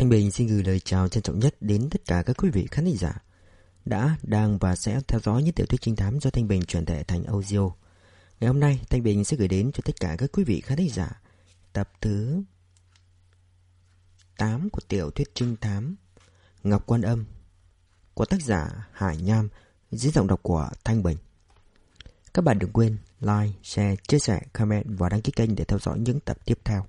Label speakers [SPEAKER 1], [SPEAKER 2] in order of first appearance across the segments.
[SPEAKER 1] Thanh Bình xin gửi lời chào trân trọng nhất đến tất cả các quý vị khán giả đã, đang và sẽ theo dõi những tiểu thuyết trinh thám do Thanh Bình chuyển thể thành audio. Ngày hôm nay, Thanh Bình sẽ gửi đến cho tất cả các quý vị khán giả tập thứ 8 của tiểu thuyết trinh thám Ngọc Quan Âm của tác giả Hải Nham dưới giọng đọc của Thanh Bình. Các bạn đừng quên like, share, chia sẻ, comment và đăng ký kênh để theo dõi những tập tiếp theo.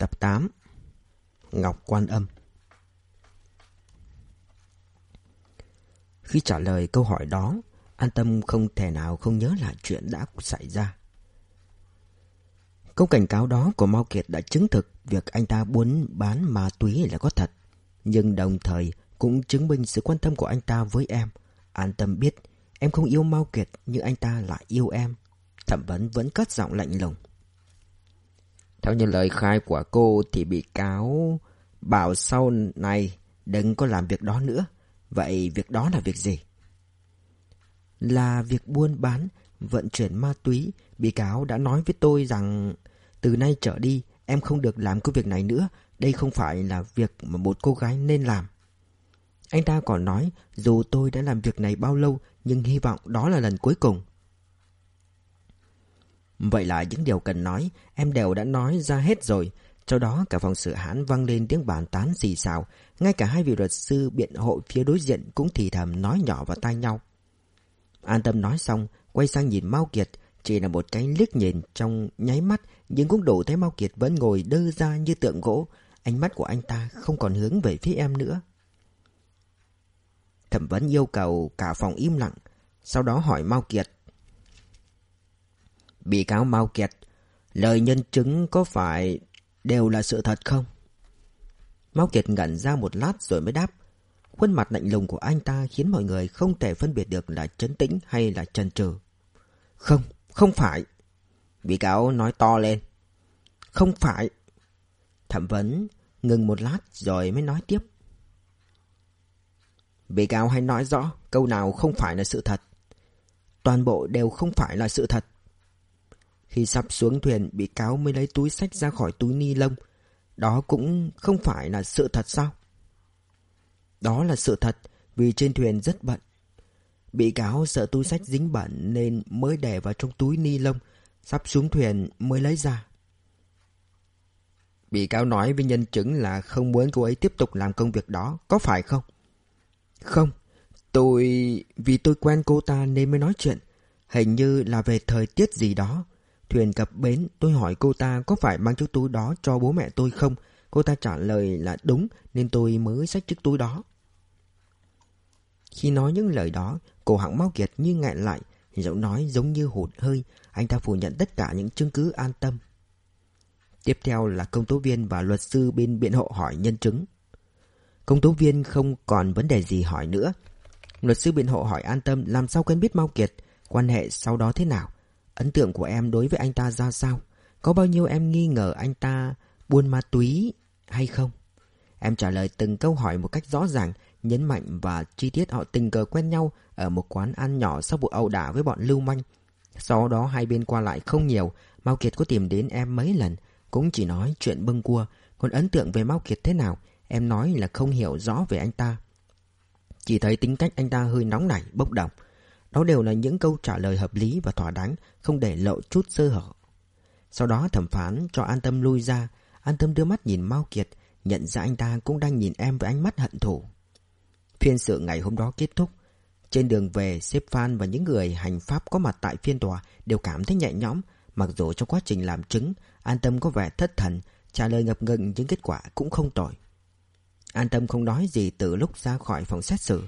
[SPEAKER 1] Tập 8 Ngọc Quan Âm Khi trả lời câu hỏi đó, An Tâm không thể nào không nhớ lại chuyện đã xảy ra. Câu cảnh cáo đó của Mao Kiệt đã chứng thực việc anh ta buôn bán ma túy là có thật, nhưng đồng thời cũng chứng minh sự quan tâm của anh ta với em. An Tâm biết em không yêu Mao Kiệt nhưng anh ta lại yêu em. Thẩm vấn vẫn cất giọng lạnh lùng. Theo như lời khai của cô thì bị cáo bảo sau này đừng có làm việc đó nữa. Vậy việc đó là việc gì? Là việc buôn bán, vận chuyển ma túy. Bị cáo đã nói với tôi rằng từ nay trở đi em không được làm cái việc này nữa. Đây không phải là việc mà một cô gái nên làm. Anh ta còn nói dù tôi đã làm việc này bao lâu nhưng hy vọng đó là lần cuối cùng. Vậy là những điều cần nói, em đều đã nói ra hết rồi. Sau đó cả phòng xử hãn vang lên tiếng bàn tán xì xào. Ngay cả hai vị luật sư biện hộ phía đối diện cũng thì thầm nói nhỏ vào tai nhau. An tâm nói xong, quay sang nhìn Mao Kiệt. Chỉ là một cái liếc nhìn trong nháy mắt, nhưng cũng đủ thấy Mao Kiệt vẫn ngồi đơ ra như tượng gỗ. Ánh mắt của anh ta không còn hướng về phía em nữa. Thẩm vấn yêu cầu cả phòng im lặng, sau đó hỏi Mao Kiệt. Bị cáo Mao Kiệt, lời nhân chứng có phải đều là sự thật không? Mao Kiệt ngẩn ra một lát rồi mới đáp. Khuôn mặt lạnh lùng của anh ta khiến mọi người không thể phân biệt được là chấn tĩnh hay là chần chừ. Không, không phải. Bị cáo nói to lên. Không phải. Thẩm vấn ngừng một lát rồi mới nói tiếp. Bị cáo hãy nói rõ câu nào không phải là sự thật. Toàn bộ đều không phải là sự thật. Khi sắp xuống thuyền, bị cáo mới lấy túi sách ra khỏi túi ni lông. Đó cũng không phải là sự thật sao? Đó là sự thật, vì trên thuyền rất bận. Bị cáo sợ túi sách dính bẩn nên mới để vào trong túi ni lông, sắp xuống thuyền mới lấy ra. Bị cáo nói với nhân chứng là không muốn cô ấy tiếp tục làm công việc đó, có phải không? Không, tôi... vì tôi quen cô ta nên mới nói chuyện. Hình như là về thời tiết gì đó. Thuyền cập bến, tôi hỏi cô ta có phải mang chiếc túi đó cho bố mẹ tôi không? Cô ta trả lời là đúng nên tôi mới xách chiếc túi đó. Khi nói những lời đó, cổ họng Mao Kiệt như nghẹn lại, giọng nói giống như hụt hơi, anh ta phủ nhận tất cả những chứng cứ an tâm. Tiếp theo là công tố viên và luật sư bên biện hộ hỏi nhân chứng. Công tố viên không còn vấn đề gì hỏi nữa. Luật sư biện hộ hỏi an tâm làm sao quen biết Mao Kiệt, quan hệ sau đó thế nào. Ấn tượng của em đối với anh ta ra sao? Có bao nhiêu em nghi ngờ anh ta buôn ma túy hay không? Em trả lời từng câu hỏi một cách rõ ràng, nhấn mạnh và chi tiết họ tình cờ quen nhau ở một quán ăn nhỏ sau vụ ẩu đả với bọn lưu manh. Sau đó hai bên qua lại không nhiều, Mao Kiệt có tìm đến em mấy lần, cũng chỉ nói chuyện bưng cua, còn ấn tượng về Mao Kiệt thế nào, em nói là không hiểu rõ về anh ta. Chỉ thấy tính cách anh ta hơi nóng nảy, bốc đồng. Đó đều là những câu trả lời hợp lý và thỏa đáng, không để lộ chút sơ hở. Sau đó thẩm phán cho an tâm lui ra, an tâm đưa mắt nhìn Mao Kiệt, nhận ra anh ta cũng đang nhìn em với ánh mắt hận thù. Phiên sự ngày hôm đó kết thúc. Trên đường về, xếp Phan và những người hành pháp có mặt tại phiên tòa đều cảm thấy nhẹ nhõm, mặc dù trong quá trình làm chứng, an tâm có vẻ thất thần, trả lời ngập ngừng nhưng kết quả cũng không tồi. An tâm không nói gì từ lúc ra khỏi phòng xét xử.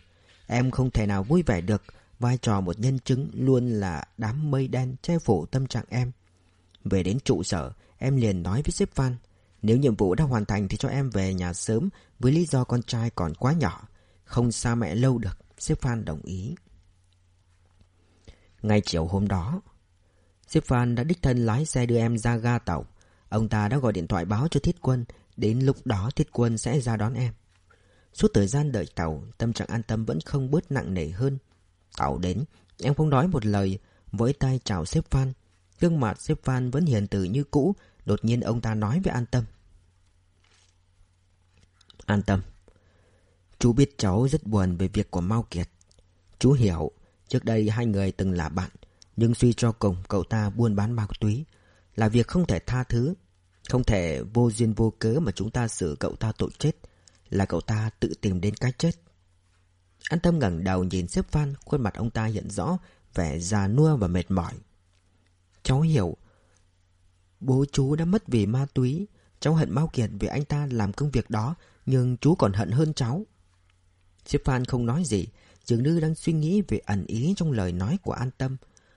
[SPEAKER 1] Em không thể nào vui vẻ được, vai trò một nhân chứng luôn là đám mây đen che phủ tâm trạng em. Về đến trụ sở, em liền nói với sếp Phan, nếu nhiệm vụ đã hoàn thành thì cho em về nhà sớm với lý do con trai còn quá nhỏ, không xa mẹ lâu được, sếp Phan đồng ý. Ngay chiều hôm đó, sếp Phan đã đích thân lái xe đưa em ra ga tàu. Ông ta đã gọi điện thoại báo cho Thiết Quân, Đến lúc đó thiết quân sẽ ra đón em. Suốt thời gian đợi tàu, tâm trạng an tâm vẫn không bớt nặng nề hơn. Tàu đến, em không nói một lời, với tay chào sếp Phan. Gương mặt sếp Phan vẫn hiền từ như cũ, đột nhiên ông ta nói với an tâm. An tâm. Chú biết cháu rất buồn về việc của Mao Kiệt. Chú hiểu, trước đây hai người từng là bạn, nhưng suy cho cùng cậu ta buôn bán ma túy là việc không thể tha thứ. Không thể vô duyên vô cớ mà chúng ta xử cậu ta tội chết, là cậu ta tự tìm đến cái chết. An tâm ngẩng đầu nhìn xếp Phan, khuôn mặt ông ta hiện rõ vẻ già nua và mệt mỏi. Cháu hiểu, bố chú đã mất vì ma túy, cháu hận Mao Kiệt vì anh ta làm công việc đó, nhưng chú còn hận hơn cháu. Xếp Phan không nói gì, dường như đang suy nghĩ về ẩn ý trong lời nói của An Tâm.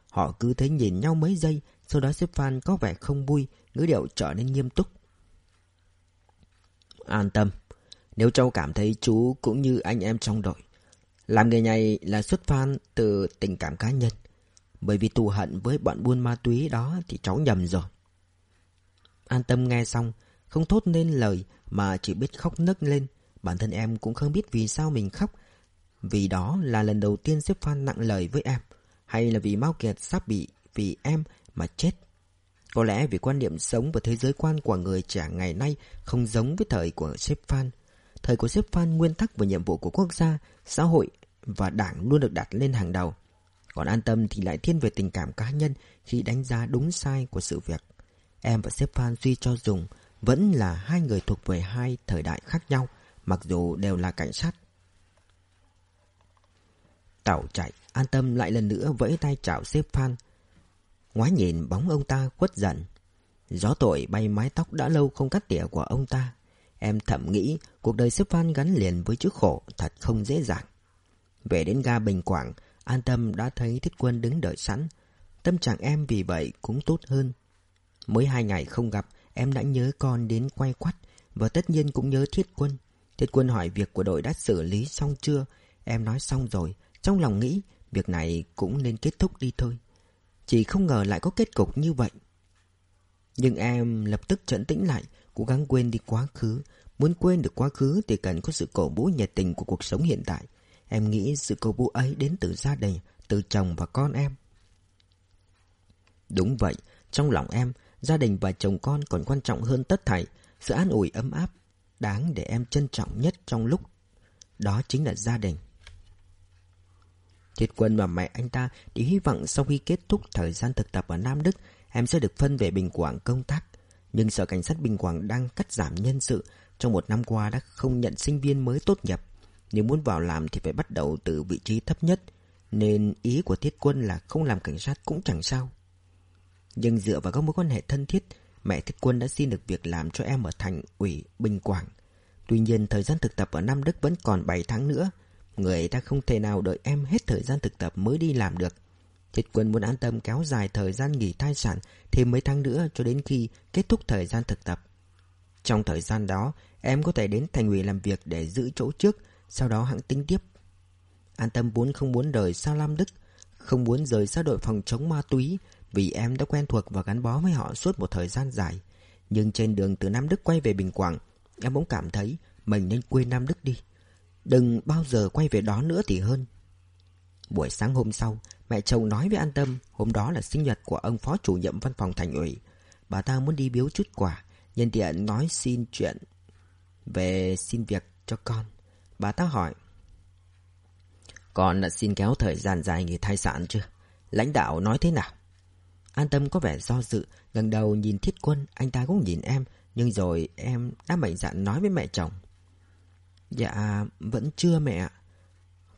[SPEAKER 1] Họ cứ thế nhìn nhau mấy giây, sau đó xếp Phan có vẻ không vui, ngữ điệu trở nên nghiêm túc. An tâm, nếu cháu cảm thấy chú cũng như anh em trong đội, làm nghề này là xuất phát từ tình cảm cá nhân. Bởi vì thù hận với bọn buôn ma túy đó thì cháu nhầm rồi. An tâm nghe xong, không thốt nên lời mà chỉ biết khóc nấc lên. Bản thân em cũng không biết vì sao mình khóc. Vì đó là lần đầu tiên xếp Phan nặng lời với em. Hay là vì Mao Kiệt sắp bị vì em mà chết. Có lẽ vì quan niệm sống và thế giới quan của người trẻ ngày nay không giống với thời của xếp Phan. Thời của xếp Phan nguyên tắc và nhiệm vụ của quốc gia, xã hội và đảng luôn được đặt lên hàng đầu. Còn an tâm thì lại thiên về tình cảm cá nhân khi đánh giá đúng sai của sự việc. Em và xếp Phan suy cho dùng vẫn là hai người thuộc về hai thời đại khác nhau, mặc dù đều là cảnh sát. Tàu chạy, an tâm lại lần nữa vẫy tay chào xếp Phan. Ngoái nhìn bóng ông ta khuất giận, Gió tội bay mái tóc đã lâu không cắt tỉa của ông ta. Em thầm nghĩ cuộc đời xếp Phan gắn liền với chữ khổ thật không dễ dàng. Về đến ga Bình Quảng, an tâm đã thấy Thiết Quân đứng đợi sẵn. Tâm trạng em vì vậy cũng tốt hơn. Mới hai ngày không gặp, em đã nhớ con đến quay quắt và tất nhiên cũng nhớ Thiết Quân. Thiết Quân hỏi việc của đội đã xử lý xong chưa? Em nói xong rồi, trong lòng nghĩ việc này cũng nên kết thúc đi thôi. Chỉ không ngờ lại có kết cục như vậy. Nhưng em lập tức trấn tĩnh lại, cố gắng quên đi quá khứ. Muốn quên được quá khứ thì cần có sự cổ vũ nhiệt tình của cuộc sống hiện tại. Em nghĩ sự cổ vũ ấy đến từ gia đình, từ chồng và con em. Đúng vậy, trong lòng em, gia đình và chồng con còn quan trọng hơn tất thảy. Sự an ủi ấm áp, đáng để em trân trọng nhất trong lúc. Đó chính là gia đình. Thiệt quân và mẹ anh ta thì hy vọng sau khi kết thúc thời gian thực tập ở Nam Đức, em sẽ được phân về Bình Quảng công tác. Nhưng sở cảnh sát Bình Quảng đang cắt giảm nhân sự, trong một năm qua đã không nhận sinh viên mới tốt nghiệp. Nếu muốn vào làm thì phải bắt đầu từ vị trí thấp nhất, nên ý của Thiết Quân là không làm cảnh sát cũng chẳng sao. Nhưng dựa vào các mối quan hệ thân thiết, mẹ Thiết Quân đã xin được việc làm cho em ở thành ủy Bình Quảng. Tuy nhiên thời gian thực tập ở Nam Đức vẫn còn 7 tháng nữa, Người ta không thể nào đợi em hết thời gian thực tập mới đi làm được thịt quân muốn an tâm kéo dài thời gian nghỉ thai sản thêm mấy tháng nữa cho đến khi kết thúc thời gian thực tập. Trong thời gian đó, em có thể đến thành ủy làm việc để giữ chỗ trước, sau đó hãng tính tiếp. An tâm vốn không muốn rời xa Lam Đức, không muốn rời xa đội phòng chống ma túy vì em đã quen thuộc và gắn bó với họ suốt một thời gian dài. Nhưng trên đường từ Nam Đức quay về Bình Quảng, em bỗng cảm thấy mình nên quên Nam Đức đi. Đừng bao giờ quay về đó nữa thì hơn Buổi sáng hôm sau Mẹ chồng nói với An Tâm Hôm đó là sinh nhật của ông phó chủ nhiệm văn phòng thành ủy. Bà ta muốn đi biếu chút quà Nhân tiện nói xin chuyện Về xin việc cho con. Bà ta hỏi Con đã xin kéo thời gian dài nghỉ thai sản chưa? Lãnh đạo nói thế nào? An Tâm có vẻ do dự gần đầu nhìn thiết quân Anh ta cũng nhìn em Nhưng rồi em đã mạnh dạn nói với mẹ chồng Dạ, vẫn chưa mẹ ạ.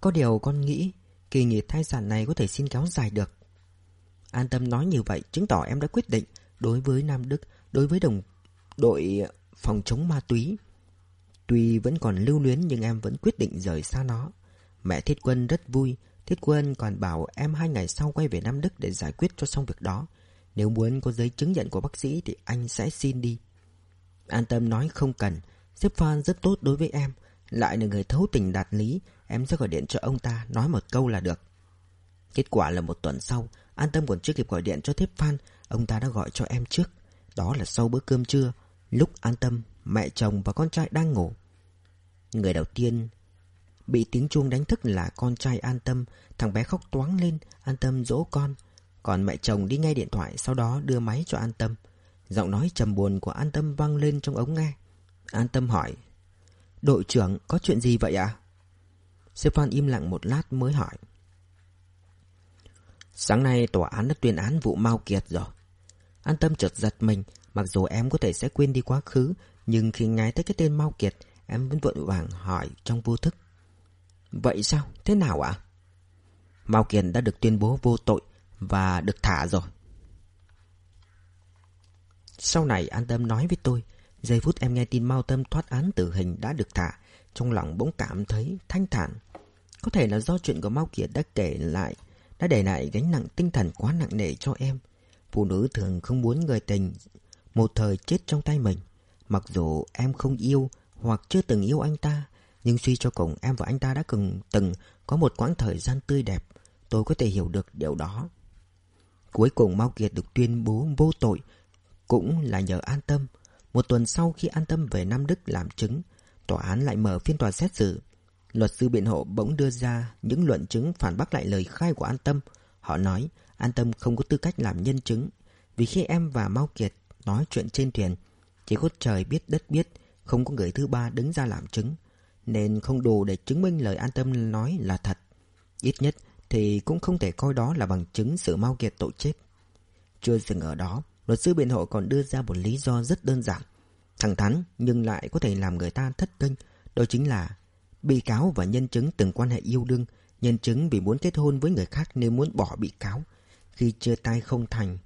[SPEAKER 1] Có điều con nghĩ kỳ nghỉ thai sản này có thể xin kéo dài được. An tâm nói như vậy chứng tỏ em đã quyết định đối với Nam Đức, đối với đồng đội phòng chống ma túy. Tuy vẫn còn lưu luyến nhưng em vẫn quyết định rời xa nó. Mẹ Thiết Quân rất vui, Thiết Quân còn bảo em hai ngày sau quay về Nam Đức để giải quyết cho xong việc đó. Nếu muốn có giấy chứng nhận của bác sĩ thì anh sẽ xin đi. An tâm nói không cần, Sếp Phan rất tốt đối với em. Lại là người thấu tình đạt lý Em sẽ gọi điện cho ông ta Nói một câu là được Kết quả là một tuần sau An Tâm còn chưa kịp gọi điện cho Thiếp Phan Ông ta đã gọi cho em trước Đó là sau bữa cơm trưa Lúc An Tâm mẹ chồng và con trai đang ngủ. Người đầu tiên bị tiếng chuông đánh thức là con trai an tâm, thằng bé khóc toáng lên, an tâm dỗ con. Còn mẹ chồng đi ngay điện thoại sau đó đưa máy cho an tâm. Giọng nói trầm buồn của an tâm vang lên trong ống nghe. An tâm hỏi, đội trưởng có chuyện gì vậy ạ? À? Stefan im lặng một lát mới hỏi. Sáng nay tòa án đã tuyên án vụ Mao Kiệt rồi. An tâm chợt giật mình, mặc dù em có thể sẽ quên đi quá khứ, nhưng khi nghe tới cái tên Mao Kiệt, em vẫn vội vàng hỏi trong vô thức. Vậy sao? Thế nào ạ? À? Mao Kiệt đã được tuyên bố vô tội và được thả rồi. Sau này An Tâm nói với tôi, giây phút em nghe tin Mao Tâm thoát án tử hình đã được thả, trong lòng bỗng cảm thấy thanh thản. Có thể là do chuyện của Mao Kiệt đã kể lại, đã để lại gánh nặng tinh thần quá nặng nề cho em. Phụ nữ thường không muốn người tình một thời chết trong tay mình. Mặc dù em không yêu hoặc chưa từng yêu anh ta, nhưng suy cho cùng em và anh ta đã từng, từng có một quãng thời gian tươi đẹp. Tôi có thể hiểu được điều đó. Cuối cùng Mao Kiệt được tuyên bố vô tội, cũng là nhờ an tâm. Một tuần sau khi an tâm về Nam Đức làm chứng, tòa án lại mở phiên tòa xét xử. Luật sư biện hộ bỗng đưa ra những luận chứng phản bác lại lời khai của an tâm. Họ nói an tâm không có tư cách làm nhân chứng, vì khi em và Mao Kiệt nói chuyện trên thuyền, chỉ có trời biết đất biết, không có người thứ ba đứng ra làm chứng, nên không đủ để chứng minh lời an tâm nói là thật. Ít nhất thì cũng không thể coi đó là bằng chứng sự Mao Kiệt tội chết. Chưa dừng ở đó, luật sư biện hộ còn đưa ra một lý do rất đơn giản, thẳng thắn nhưng lại có thể làm người ta thất kinh, đó chính là bị cáo và nhân chứng từng quan hệ yêu đương, nhân chứng vì muốn kết hôn với người khác nên muốn bỏ bị cáo. Khi chia tay không thành,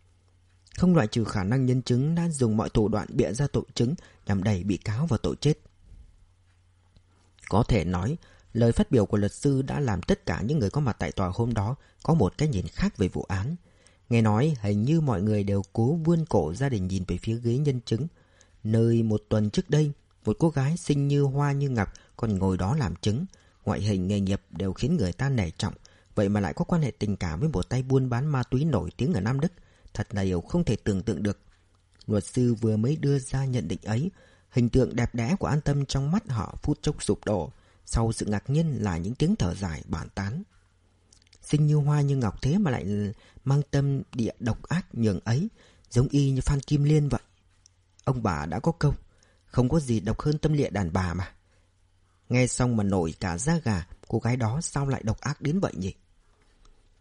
[SPEAKER 1] không loại trừ khả năng nhân chứng đã dùng mọi thủ đoạn bịa ra tội chứng nhằm đẩy bị cáo vào tội chết. Có thể nói, lời phát biểu của luật sư đã làm tất cả những người có mặt tại tòa hôm đó có một cái nhìn khác về vụ án. Nghe nói hình như mọi người đều cố vươn cổ gia đình nhìn về phía ghế nhân chứng. Nơi một tuần trước đây, một cô gái xinh như hoa như ngọc còn ngồi đó làm chứng. Ngoại hình nghề nghiệp đều khiến người ta nể trọng. Vậy mà lại có quan hệ tình cảm với một tay buôn bán ma túy nổi tiếng ở Nam Đức. Thật là điều không thể tưởng tượng được. Luật sư vừa mới đưa ra nhận định ấy, hình tượng đẹp đẽ của an tâm trong mắt họ phút chốc sụp đổ. Sau sự ngạc nhiên là những tiếng thở dài bản tán. Xinh như hoa như ngọc thế mà lại mang tâm địa độc ác nhường ấy, giống y như Phan Kim Liên vậy. Ông bà đã có câu, không có gì độc hơn tâm địa đàn bà mà. Nghe xong mà nổi cả da gà, cô gái đó sao lại độc ác đến vậy nhỉ?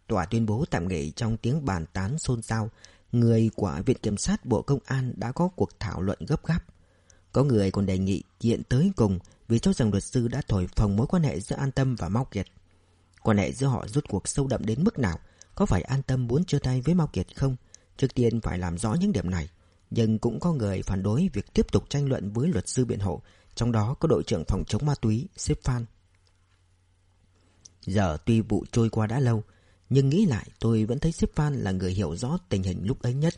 [SPEAKER 1] Tòa tuyên bố tạm nghỉ trong tiếng bàn tán xôn xao. Người của Viện Kiểm sát Bộ Công an đã có cuộc thảo luận gấp gáp. Có người còn đề nghị kiện tới cùng vì cho rằng luật sư đã thổi phồng mối quan hệ giữa An Tâm và Mao Kiệt. Quan hệ giữa họ rút cuộc sâu đậm đến mức nào? Có phải An Tâm muốn chia tay với Mao Kiệt không? Trước tiên phải làm rõ những điểm này. Nhưng cũng có người phản đối việc tiếp tục tranh luận với luật sư biện hộ, trong đó có đội trưởng phòng chống ma túy, xếp Phan. Giờ tuy vụ trôi qua đã lâu, nhưng nghĩ lại tôi vẫn thấy xếp Phan là người hiểu rõ tình hình lúc ấy nhất.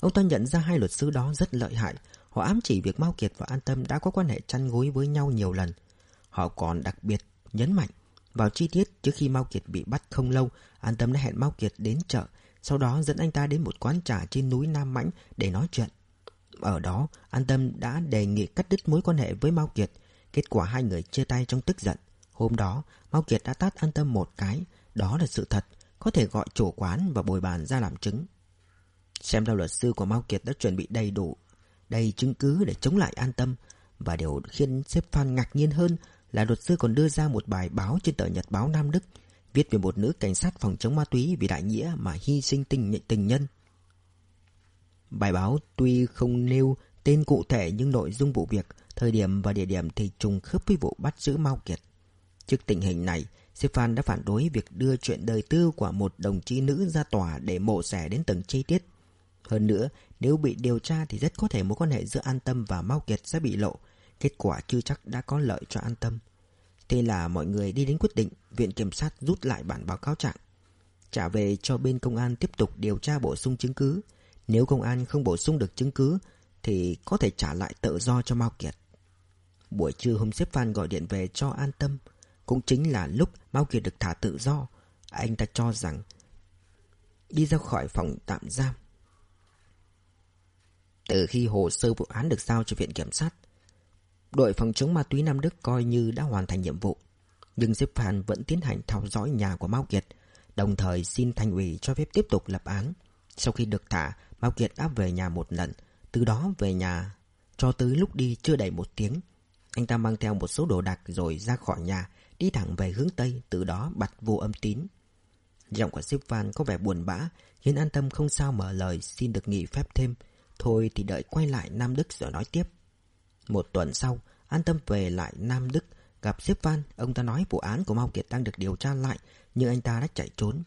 [SPEAKER 1] Ông ta nhận ra hai luật sư đó rất lợi hại. Họ ám chỉ việc Mao Kiệt và An Tâm đã có quan hệ chăn gối với nhau nhiều lần. Họ còn đặc biệt nhấn mạnh vào chi tiết trước khi Mao Kiệt bị bắt không lâu, An Tâm đã hẹn Mao Kiệt đến chợ, sau đó dẫn anh ta đến một quán trà trên núi Nam Mãnh để nói chuyện. Ở đó, An Tâm đã đề nghị cắt đứt mối quan hệ với Mao Kiệt. Kết quả hai người chia tay trong tức giận. Hôm đó, Mao Kiệt đã tát An Tâm một cái. Đó là sự thật có thể gọi chủ quán và bồi bàn ra làm chứng. Xem ra luật sư của Mao Kiệt đã chuẩn bị đầy đủ, đầy chứng cứ để chống lại an tâm. Và điều khiến sếp Phan ngạc nhiên hơn là luật sư còn đưa ra một bài báo trên tờ Nhật báo Nam Đức, viết về một nữ cảnh sát phòng chống ma túy vì đại nghĩa mà hy sinh tình tình nhân. Bài báo tuy không nêu tên cụ thể nhưng nội dung vụ việc, thời điểm và địa điểm thì trùng khớp với vụ bắt giữ Mao Kiệt. Trước tình hình này, Stefan đã phản đối việc đưa chuyện đời tư của một đồng chí nữ ra tòa để mổ xẻ đến từng chi tiết. Hơn nữa, nếu bị điều tra thì rất có thể mối quan hệ giữa An Tâm và Mao Kiệt sẽ bị lộ. Kết quả chưa chắc đã có lợi cho An Tâm. Thế là mọi người đi đến quyết định, Viện Kiểm sát rút lại bản báo cáo trạng. Trả về cho bên công an tiếp tục điều tra bổ sung chứng cứ. Nếu công an không bổ sung được chứng cứ, thì có thể trả lại tự do cho Mao Kiệt. Buổi trưa hôm xếp Phan gọi điện về cho An Tâm. Cũng chính là lúc Mao Kiệt được thả tự do, Anh ta cho rằng Đi ra khỏi phòng tạm giam Từ khi hồ sơ vụ án được giao cho viện kiểm sát Đội phòng chống ma túy Nam Đức coi như đã hoàn thành nhiệm vụ. Nhưng Diệp Phan vẫn tiến hành theo dõi nhà của Mao Kiệt, đồng thời xin thành ủy cho phép tiếp tục lập án. Sau khi được thả, Mao Kiệt đã về nhà một lần, từ đó về nhà cho tới lúc đi chưa đầy một tiếng. Anh ta mang theo một số đồ đạc rồi ra khỏi nhà, đi thẳng về hướng Tây, từ đó bật vô âm tín. Giọng của Diệp Phan có vẻ buồn bã, khiến an tâm không sao mở lời xin được nghỉ phép thêm. Thôi thì đợi quay lại Nam Đức rồi nói tiếp. Một tuần sau, an tâm về lại Nam Đức, gặp Diệp Phan, ông ta nói vụ án của Mao Kiệt đang được điều tra lại, nhưng anh ta đã chạy trốn.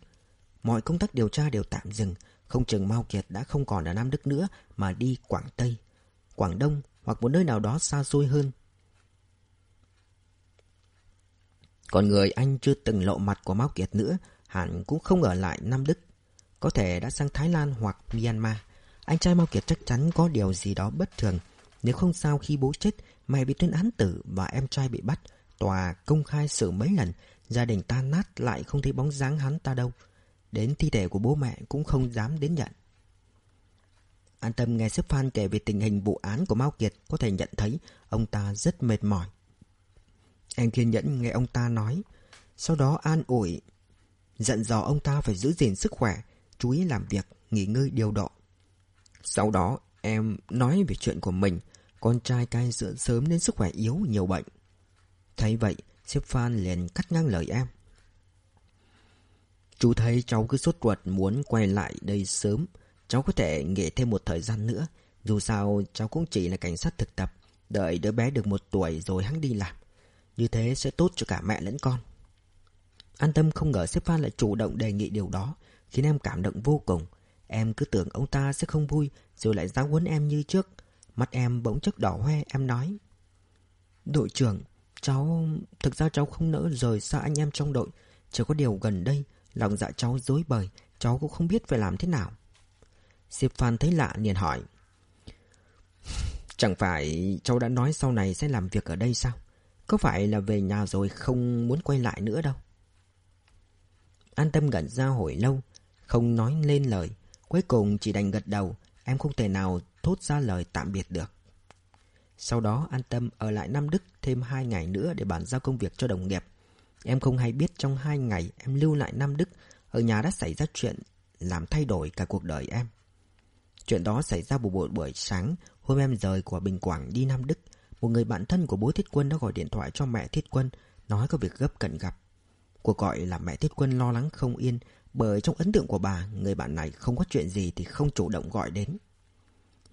[SPEAKER 1] Mọi công tác điều tra đều tạm dừng, không chừng Mao Kiệt đã không còn ở Nam Đức nữa mà đi Quảng Tây, Quảng Đông hoặc một nơi nào đó xa xôi hơn. Còn người anh chưa từng lộ mặt của Mao Kiệt nữa, hẳn cũng không ở lại Nam Đức. Có thể đã sang Thái Lan hoặc Myanmar. Anh trai Mao Kiệt chắc chắn có điều gì đó bất thường. Nếu không sao khi bố chết, mày bị tuyên án tử và em trai bị bắt. Tòa công khai xử mấy lần, gia đình tan nát lại không thấy bóng dáng hắn ta đâu. Đến thi thể của bố mẹ cũng không dám đến nhận. An tâm nghe sếp Phan kể về tình hình vụ án của Mao Kiệt có thể nhận thấy ông ta rất mệt mỏi. Em kiên nhẫn nghe ông ta nói, sau đó an ủi, dặn dò ông ta phải giữ gìn sức khỏe, chú ý làm việc, nghỉ ngơi điều độ. Sau đó em nói về chuyện của mình, con trai cai sữa sớm nên sức khỏe yếu nhiều bệnh. Thấy vậy, sếp Phan liền cắt ngang lời em. Chú thấy cháu cứ sốt ruột muốn quay lại đây sớm. Cháu có thể nghỉ thêm một thời gian nữa. Dù sao cháu cũng chỉ là cảnh sát thực tập. Đợi đứa bé được một tuổi rồi hắn đi làm. Như thế sẽ tốt cho cả mẹ lẫn con. An tâm không ngờ sếp Phan lại chủ động đề nghị điều đó. Khiến em cảm động vô cùng. Em cứ tưởng ông ta sẽ không vui rồi lại giáo huấn em như trước. Mắt em bỗng chốc đỏ hoe em nói. Đội trưởng, cháu... Thực ra cháu không nỡ rời xa anh em trong đội. Chỉ có điều gần đây Lòng dạ cháu dối bời. Cháu cũng không biết phải làm thế nào. Diệp Phan thấy lạ liền hỏi. Chẳng phải cháu đã nói sau này sẽ làm việc ở đây sao? Có phải là về nhà rồi không muốn quay lại nữa đâu? An tâm gần ra hồi lâu Không nói lên lời. Cuối cùng chỉ đành gật đầu. Em không thể nào thốt ra lời tạm biệt được Sau đó an tâm ở lại Nam Đức thêm hai ngày nữa để bàn giao công việc cho đồng nghiệp Em không hay biết trong hai ngày em lưu lại Nam Đức, ở nhà đã xảy ra chuyện làm thay đổi cả cuộc đời em. Chuyện đó xảy ra buổi buổi buổi sáng, hôm em rời của Bình Quảng đi Nam Đức. Một người bạn thân của bố Thiết Quân đã gọi điện thoại cho mẹ Thiết Quân, nói có việc gấp cần gặp. Cuộc gọi là mẹ Thiết Quân lo lắng không yên, bởi trong ấn tượng của bà, người bạn này không có chuyện gì thì không chủ động gọi đến.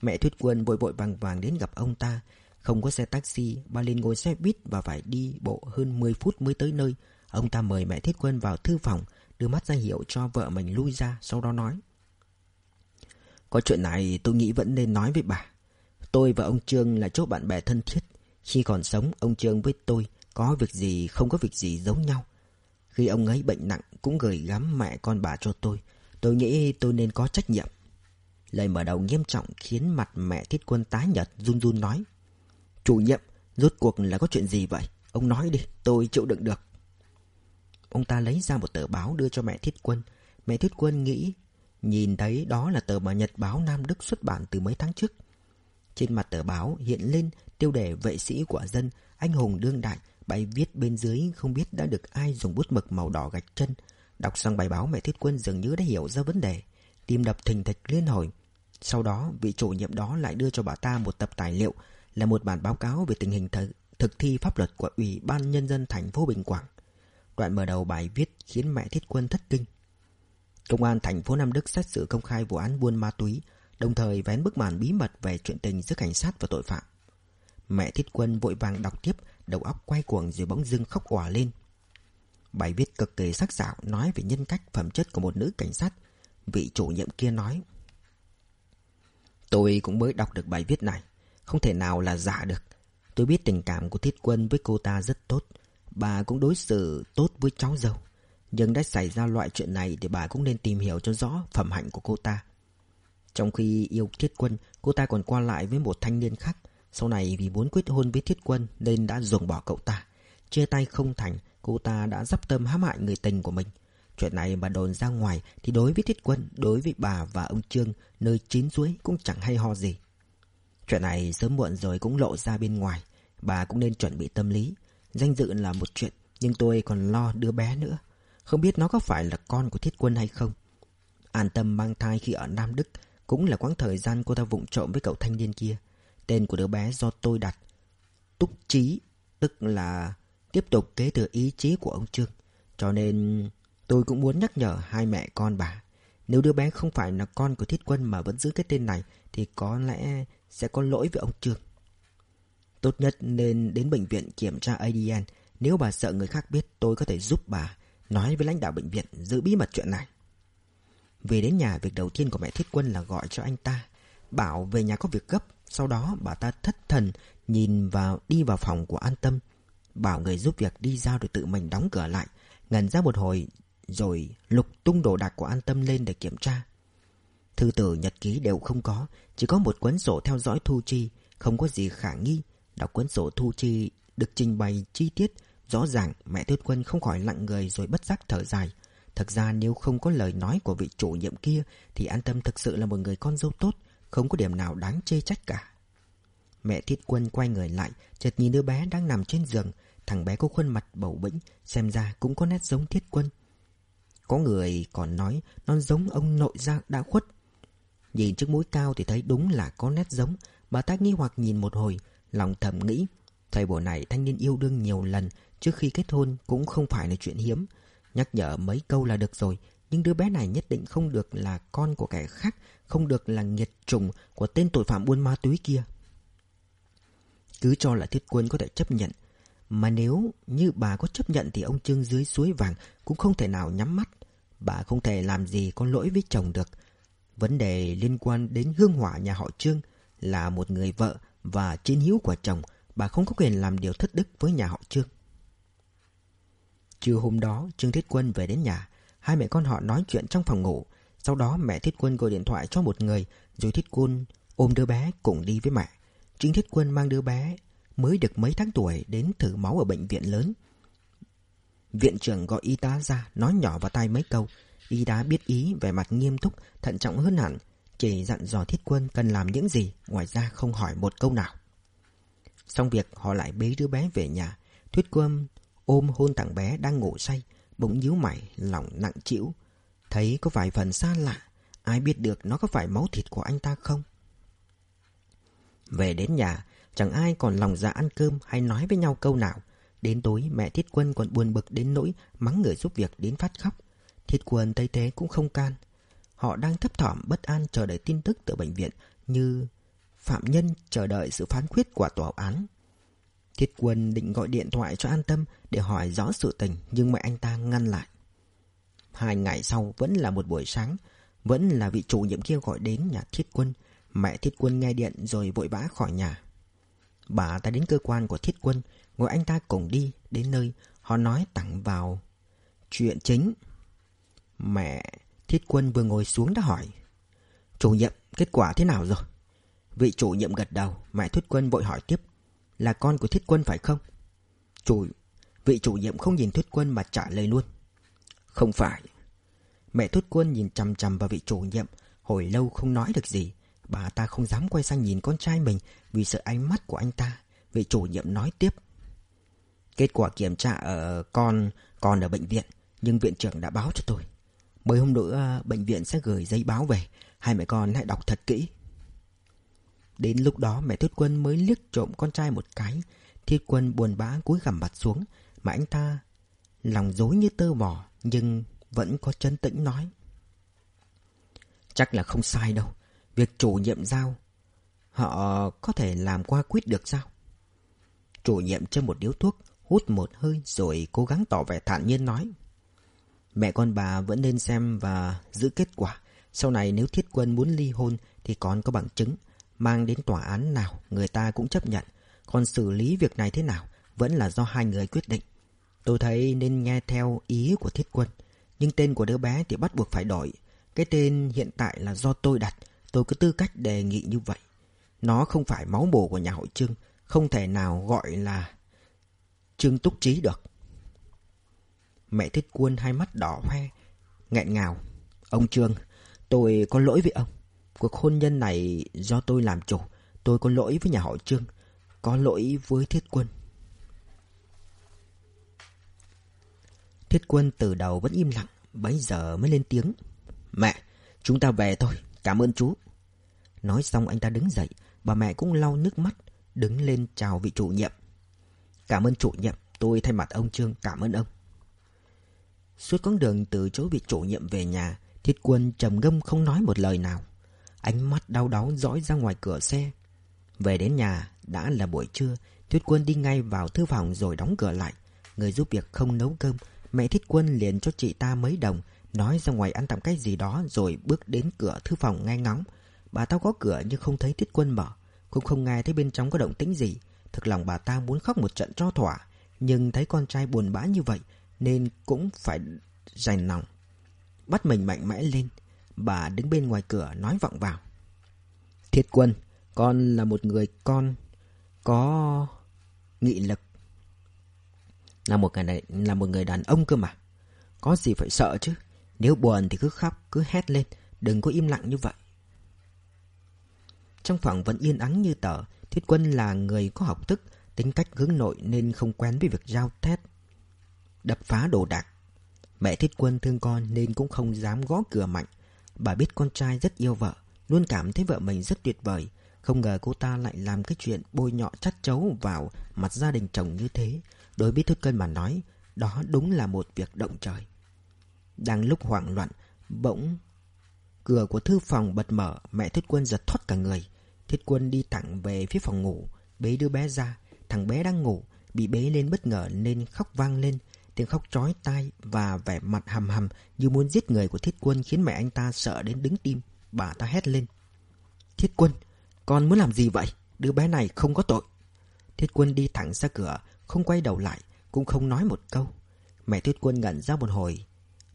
[SPEAKER 1] Mẹ Thuyết Quân vội vội vàng vàng đến gặp ông ta, không có xe taxi, bà liền ngồi xe buýt và phải đi bộ hơn 10 phút mới tới nơi. Ông ta mời mẹ Thuyết Quân vào thư phòng, đưa mắt ra hiệu cho vợ mình lui ra, sau đó nói. Có chuyện này tôi nghĩ vẫn nên nói với bà. Tôi và ông Trương là chỗ bạn bè thân thiết. Khi còn sống, ông Trương với tôi có việc gì không có việc gì giống nhau. Khi ông ấy bệnh nặng cũng gửi gắm mẹ con bà cho tôi. Tôi nghĩ tôi nên có trách nhiệm. Lời mở đầu nghiêm trọng khiến mặt mẹ Thiết Quân tái nhợt run run nói. Chủ nhiệm, rốt cuộc là có chuyện gì vậy? Ông nói đi, tôi chịu đựng được. Ông ta lấy ra một tờ báo đưa cho mẹ Thiết Quân. Mẹ Thiết Quân nghĩ, nhìn thấy đó là tờ mà Nhật báo Nam Đức xuất bản từ mấy tháng trước. Trên mặt tờ báo hiện lên tiêu đề vệ sĩ của dân, anh hùng đương đại, bài viết bên dưới không biết đã được ai dùng bút mực màu đỏ gạch chân. Đọc xong bài báo mẹ Thiết Quân dường như đã hiểu ra vấn đề, tim đập thình thịch liên hồi. Sau đó, vị chủ nhiệm đó lại đưa cho bà ta một tập tài liệu là một bản báo cáo về tình hình th thực thi pháp luật của Ủy ban Nhân dân thành phố Bình Quảng. Đoạn mở đầu bài viết khiến mẹ Thiết Quân thất kinh. Công an thành phố Nam Đức xét xử công khai vụ án buôn ma túy, đồng thời vén bức màn bí mật về chuyện tình giữa cảnh sát và tội phạm. Mẹ Thiết Quân vội vàng đọc tiếp, đầu óc quay cuồng rồi bỗng dưng khóc òa lên. Bài viết cực kỳ sắc sảo nói về nhân cách phẩm chất của một nữ cảnh sát. Vị chủ nhiệm kia nói. Tôi cũng mới đọc được bài viết này. Không thể nào là giả được Tôi biết tình cảm của Thiết Quân với cô ta rất tốt Bà cũng đối xử tốt với cháu dâu Nhưng đã xảy ra loại chuyện này Thì bà cũng nên tìm hiểu cho rõ phẩm hạnh của cô ta Trong khi yêu Thiết Quân Cô ta còn qua lại với một thanh niên khác sau này vì muốn quyết hôn với Thiết Quân Nên đã ruồng bỏ cậu ta. Chia tay không thành, Cô ta đã dắp tâm hãm hại người tình của mình. Chuyện này mà đồn ra ngoài Thì đối với Thiết Quân, Đối với bà và ông Trương, Nơi chín suối cũng chẳng hay ho gì. Chuyện này sớm muộn rồi cũng lộ ra bên ngoài. Bà cũng nên chuẩn bị tâm lý. Danh dự là một chuyện, Nhưng tôi còn lo đứa bé nữa. Không biết nó có phải là con của thiết quân hay không. An tâm mang thai khi ở Nam Đức Cũng là quãng thời gian cô ta vụng trộm với cậu thanh niên kia. Tên của đứa bé do tôi đặt. Túc Chí, Tức là tiếp tục kế thừa ý chí của ông Trương. Cho nên tôi cũng muốn nhắc nhở hai mẹ con bà, Nếu đứa bé không phải là con của thiết quân mà vẫn giữ cái tên này, Thì có lẽ sẽ có lỗi với ông Trương. Tốt nhất nên đến bệnh viện kiểm tra ADN Nếu bà sợ người khác biết, tôi có thể giúp bà. Nói với lãnh đạo bệnh viện, giữ bí mật chuyện này. Về đến nhà, việc đầu tiên của mẹ Thiết Quân là gọi cho anh ta, Bảo về nhà có việc gấp. Sau đó bà ta thất thần, Nhìn vào, đi vào phòng của an tâm, Bảo người giúp việc đi ra rồi tự mình đóng cửa lại Ngần ra một hồi Rồi lục tung đồ đạc của an tâm lên để kiểm tra. Thư tử nhật ký đều không có, Chỉ có một cuốn sổ theo dõi thu chi, Không có gì khả nghi. Đọc cuốn sổ thu chi được trình bày chi tiết, Rõ ràng mẹ Tuyết Quân không khỏi lặng người rồi bất giác thở dài. Thật ra nếu không có lời nói của vị chủ nhiệm kia, Thì an tâm thực sự là một người con dâu tốt. Không có điểm nào đáng chê trách cả. Mẹ Thiết Quân quay người lại, Chợt nhìn đứa bé đang nằm trên giường. Thằng bé có khuôn mặt bầu bĩnh, Xem ra cũng có nét giống Thiết Quân. Có người còn nói Nó giống ông nội gia đã khuất. Nhìn chiếc mũi cao thì thấy đúng là có nét giống. Bà Tác nghi hoặc nhìn một hồi, Lòng thầm nghĩ, Thời buổi này thanh niên yêu đương nhiều lần, Trước khi kết hôn cũng không phải là chuyện hiếm. Nhắc nhở mấy câu là được rồi nhưng đứa bé này nhất định không được là con của kẻ khác Không được là nghiệt trùng Của tên tội phạm buôn ma túy kia. Cứ cho là thiết quân có thể chấp nhận Mà nếu như bà có chấp nhận Thì ông Trương dưới suối vàng Cũng không thể nào nhắm mắt. Bà không thể làm gì có lỗi với chồng được. Vấn đề liên quan đến hương hỏa nhà họ Trương Là một người vợ và chiến hữu của chồng, bà không có quyền làm điều thất đức với nhà họ Trương. Trưa hôm đó, Trương Thiết Quân về đến nhà, hai mẹ con họ nói chuyện trong phòng ngủ. Sau đó mẹ Thiết Quân gọi điện thoại cho một người, rồi Thiết Quân ôm đứa bé cùng đi với mẹ. Chính Thiết Quân mang đứa bé mới được mấy tháng tuổi đến thử máu ở bệnh viện lớn. Viện trưởng gọi y tá ra, nói nhỏ vào tai mấy câu. Y tá biết ý, vẻ mặt nghiêm túc, thận trọng hơn hẳn, chỉ dặn dò thiết quân cần làm những gì Ngoài ra không hỏi một câu nào Xong việc họ lại bế đứa bé về nhà Thuyết quân ôm hôn thằng bé đang ngủ say Bỗng nhíu mày, Lòng nặng chịu Thấy có vài phần xa lạ, Ai biết được nó có phải máu thịt của anh ta không? Về đến nhà, Chẳng ai còn lòng dạ ăn cơm Hay nói với nhau câu nào. Đến tối, mẹ Thiết Quân còn buồn bực đến nỗi Mắng người giúp việc đến phát khóc. Thiết Quân thấy thế cũng không can. Họ đang thấp thỏm, bất an chờ đợi tin tức từ bệnh viện như phạm nhân chờ đợi sự phán quyết của tòa án. Thiết quân định gọi điện thoại cho an tâm để hỏi rõ sự tình nhưng mẹ anh ta ngăn lại. Hai ngày sau vẫn là một buổi sáng, vẫn là vị chủ nhiệm kia gọi đến nhà thiết quân. Mẹ thiết quân nghe điện rồi vội vã khỏi nhà. Bà ta đến cơ quan của thiết quân, gọi anh ta cùng đi, đến nơi họ nói tặng vào chuyện chính. Mẹ Thiết quân vừa ngồi xuống đã hỏi Chủ nhiệm kết quả thế nào rồi Vị chủ nhiệm gật đầu Mẹ Thiết quân vội hỏi tiếp là con của Thiết quân phải không? Chủ, Vị chủ nhiệm không nhìn Thiết quân mà trả lời luôn. Không phải. Mẹ Thiết quân nhìn chằm chằm vào vị chủ nhiệm, Hồi lâu không nói được gì. Bà ta không dám quay sang nhìn con trai mình Vì sợ ánh mắt của anh ta. Vị chủ nhiệm nói tiếp. Kết quả kiểm tra ở con Còn ở bệnh viện, Nhưng viện trưởng đã báo cho tôi. Mới hôm nữa, bệnh viện sẽ gửi giấy báo về. Hai mẹ con hãy đọc thật kỹ. Đến lúc đó mẹ Thiết Quân mới liếc trộm con trai một cái. Thiết Quân buồn bã cúi gằm mặt xuống. Mà anh ta lòng dối như tơ vỏ Nhưng vẫn có chân tĩnh nói. Chắc là không sai đâu. Việc chủ nhiệm giao, Họ có thể làm qua quyết được sao? Chủ nhiệm châm một điếu thuốc, Hút một hơi rồi cố gắng tỏ vẻ thản nhiên nói. Mẹ con bà vẫn nên xem và giữ kết quả. Sau này nếu thiết quân muốn ly hôn thì con có bằng chứng. Mang đến tòa án nào người ta cũng chấp nhận. Còn xử lý việc này thế nào vẫn là do hai người quyết định. Tôi thấy nên nghe theo ý của thiết quân. Nhưng tên của đứa bé thì bắt buộc phải đổi. Cái tên hiện tại là do tôi đặt. Tôi có tư cách đề nghị như vậy. Nó không phải máu bổ của nhà hội trương. Không thể nào gọi là Trương Túc Trí được. Mẹ Thiết Quân hai mắt đỏ hoe, nghẹn ngào. Ông Trương, tôi có lỗi với ông. Cuộc hôn nhân này do tôi làm chủ. Tôi có lỗi với nhà họ Trương. Có lỗi với thiết quân. Thiết quân từ đầu vẫn im lặng Bấy giờ mới lên tiếng. Mẹ, chúng ta về thôi, cảm ơn chú. Nói xong anh ta đứng dậy Bà mẹ cũng lau nước mắt Đứng lên chào vị chủ nhiệm. Cảm ơn chủ nhiệm Tôi thay mặt ông Trương cảm ơn ông. Suốt con đường từ chỗ vị chủ nhiệm về nhà Thiết quân trầm ngâm không nói một lời nào. Ánh mắt đau đáu dõi ra ngoài cửa xe. Về đến nhà, Đã là buổi trưa Thuyết quân đi ngay vào thư phòng rồi đóng cửa lại. Người giúp việc không nấu cơm, Mẹ thiết quân liền cho chị ta mấy đồng, Nói ra ngoài ăn tạm cái gì đó Rồi bước đến cửa thư phòng ngay ngóng. Bà ta có cửa nhưng không thấy thiết quân mở, Cũng không nghe thấy bên trong có động tĩnh gì. Thực lòng bà ta muốn khóc một trận cho thỏa, Nhưng thấy con trai buồn bã như vậy, Nên cũng phải dành lòng. Bắt mình mạnh mẽ lên Bà đứng bên ngoài cửa nói vọng vào. Thiết quân, Con là một người con Có nghị lực. Là một người này, là một người đàn ông cơ mà. Có gì phải sợ chứ? Nếu buồn thì cứ khóc, Cứ hét lên. Đừng có im lặng như vậy. Trong phòng vẫn yên ắng như tờ, Thiết quân là người có học thức, Tính cách hướng nội nên không quen với việc giao thét, Đập phá đồ đạc. Mẹ thiết quân thương con nên cũng không dám gõ cửa mạnh. Bà biết con trai rất yêu vợ, Luôn cảm thấy vợ mình rất tuyệt vời. Không ngờ cô ta lại làm cái chuyện bôi nhọ chắt chấu vào mặt gia đình chồng như thế. Đối với Thức Cân mà nói, Đó đúng là một việc động trời. Đang lúc hoảng loạn, Bỗng Cửa của thư phòng bật mở, Mẹ Thiết Quân giật thoát cả người. Thiết Quân đi thẳng về phía phòng ngủ, Bế đứa bé ra. Thằng bé đang ngủ, Bị bế lên bất ngờ nên khóc vang lên. Tiếng khóc chói tai và vẻ mặt hầm hầm như muốn giết người của Thiết Quân khiến mẹ anh ta sợ đến đứng tim. Bà ta hét lên. Thiết Quân, con muốn làm gì vậy? Đứa bé này không có tội. Thiết Quân đi thẳng ra cửa, không quay đầu lại, cũng không nói một câu. Mẹ Thiết Quân ngẩn ra một hồi,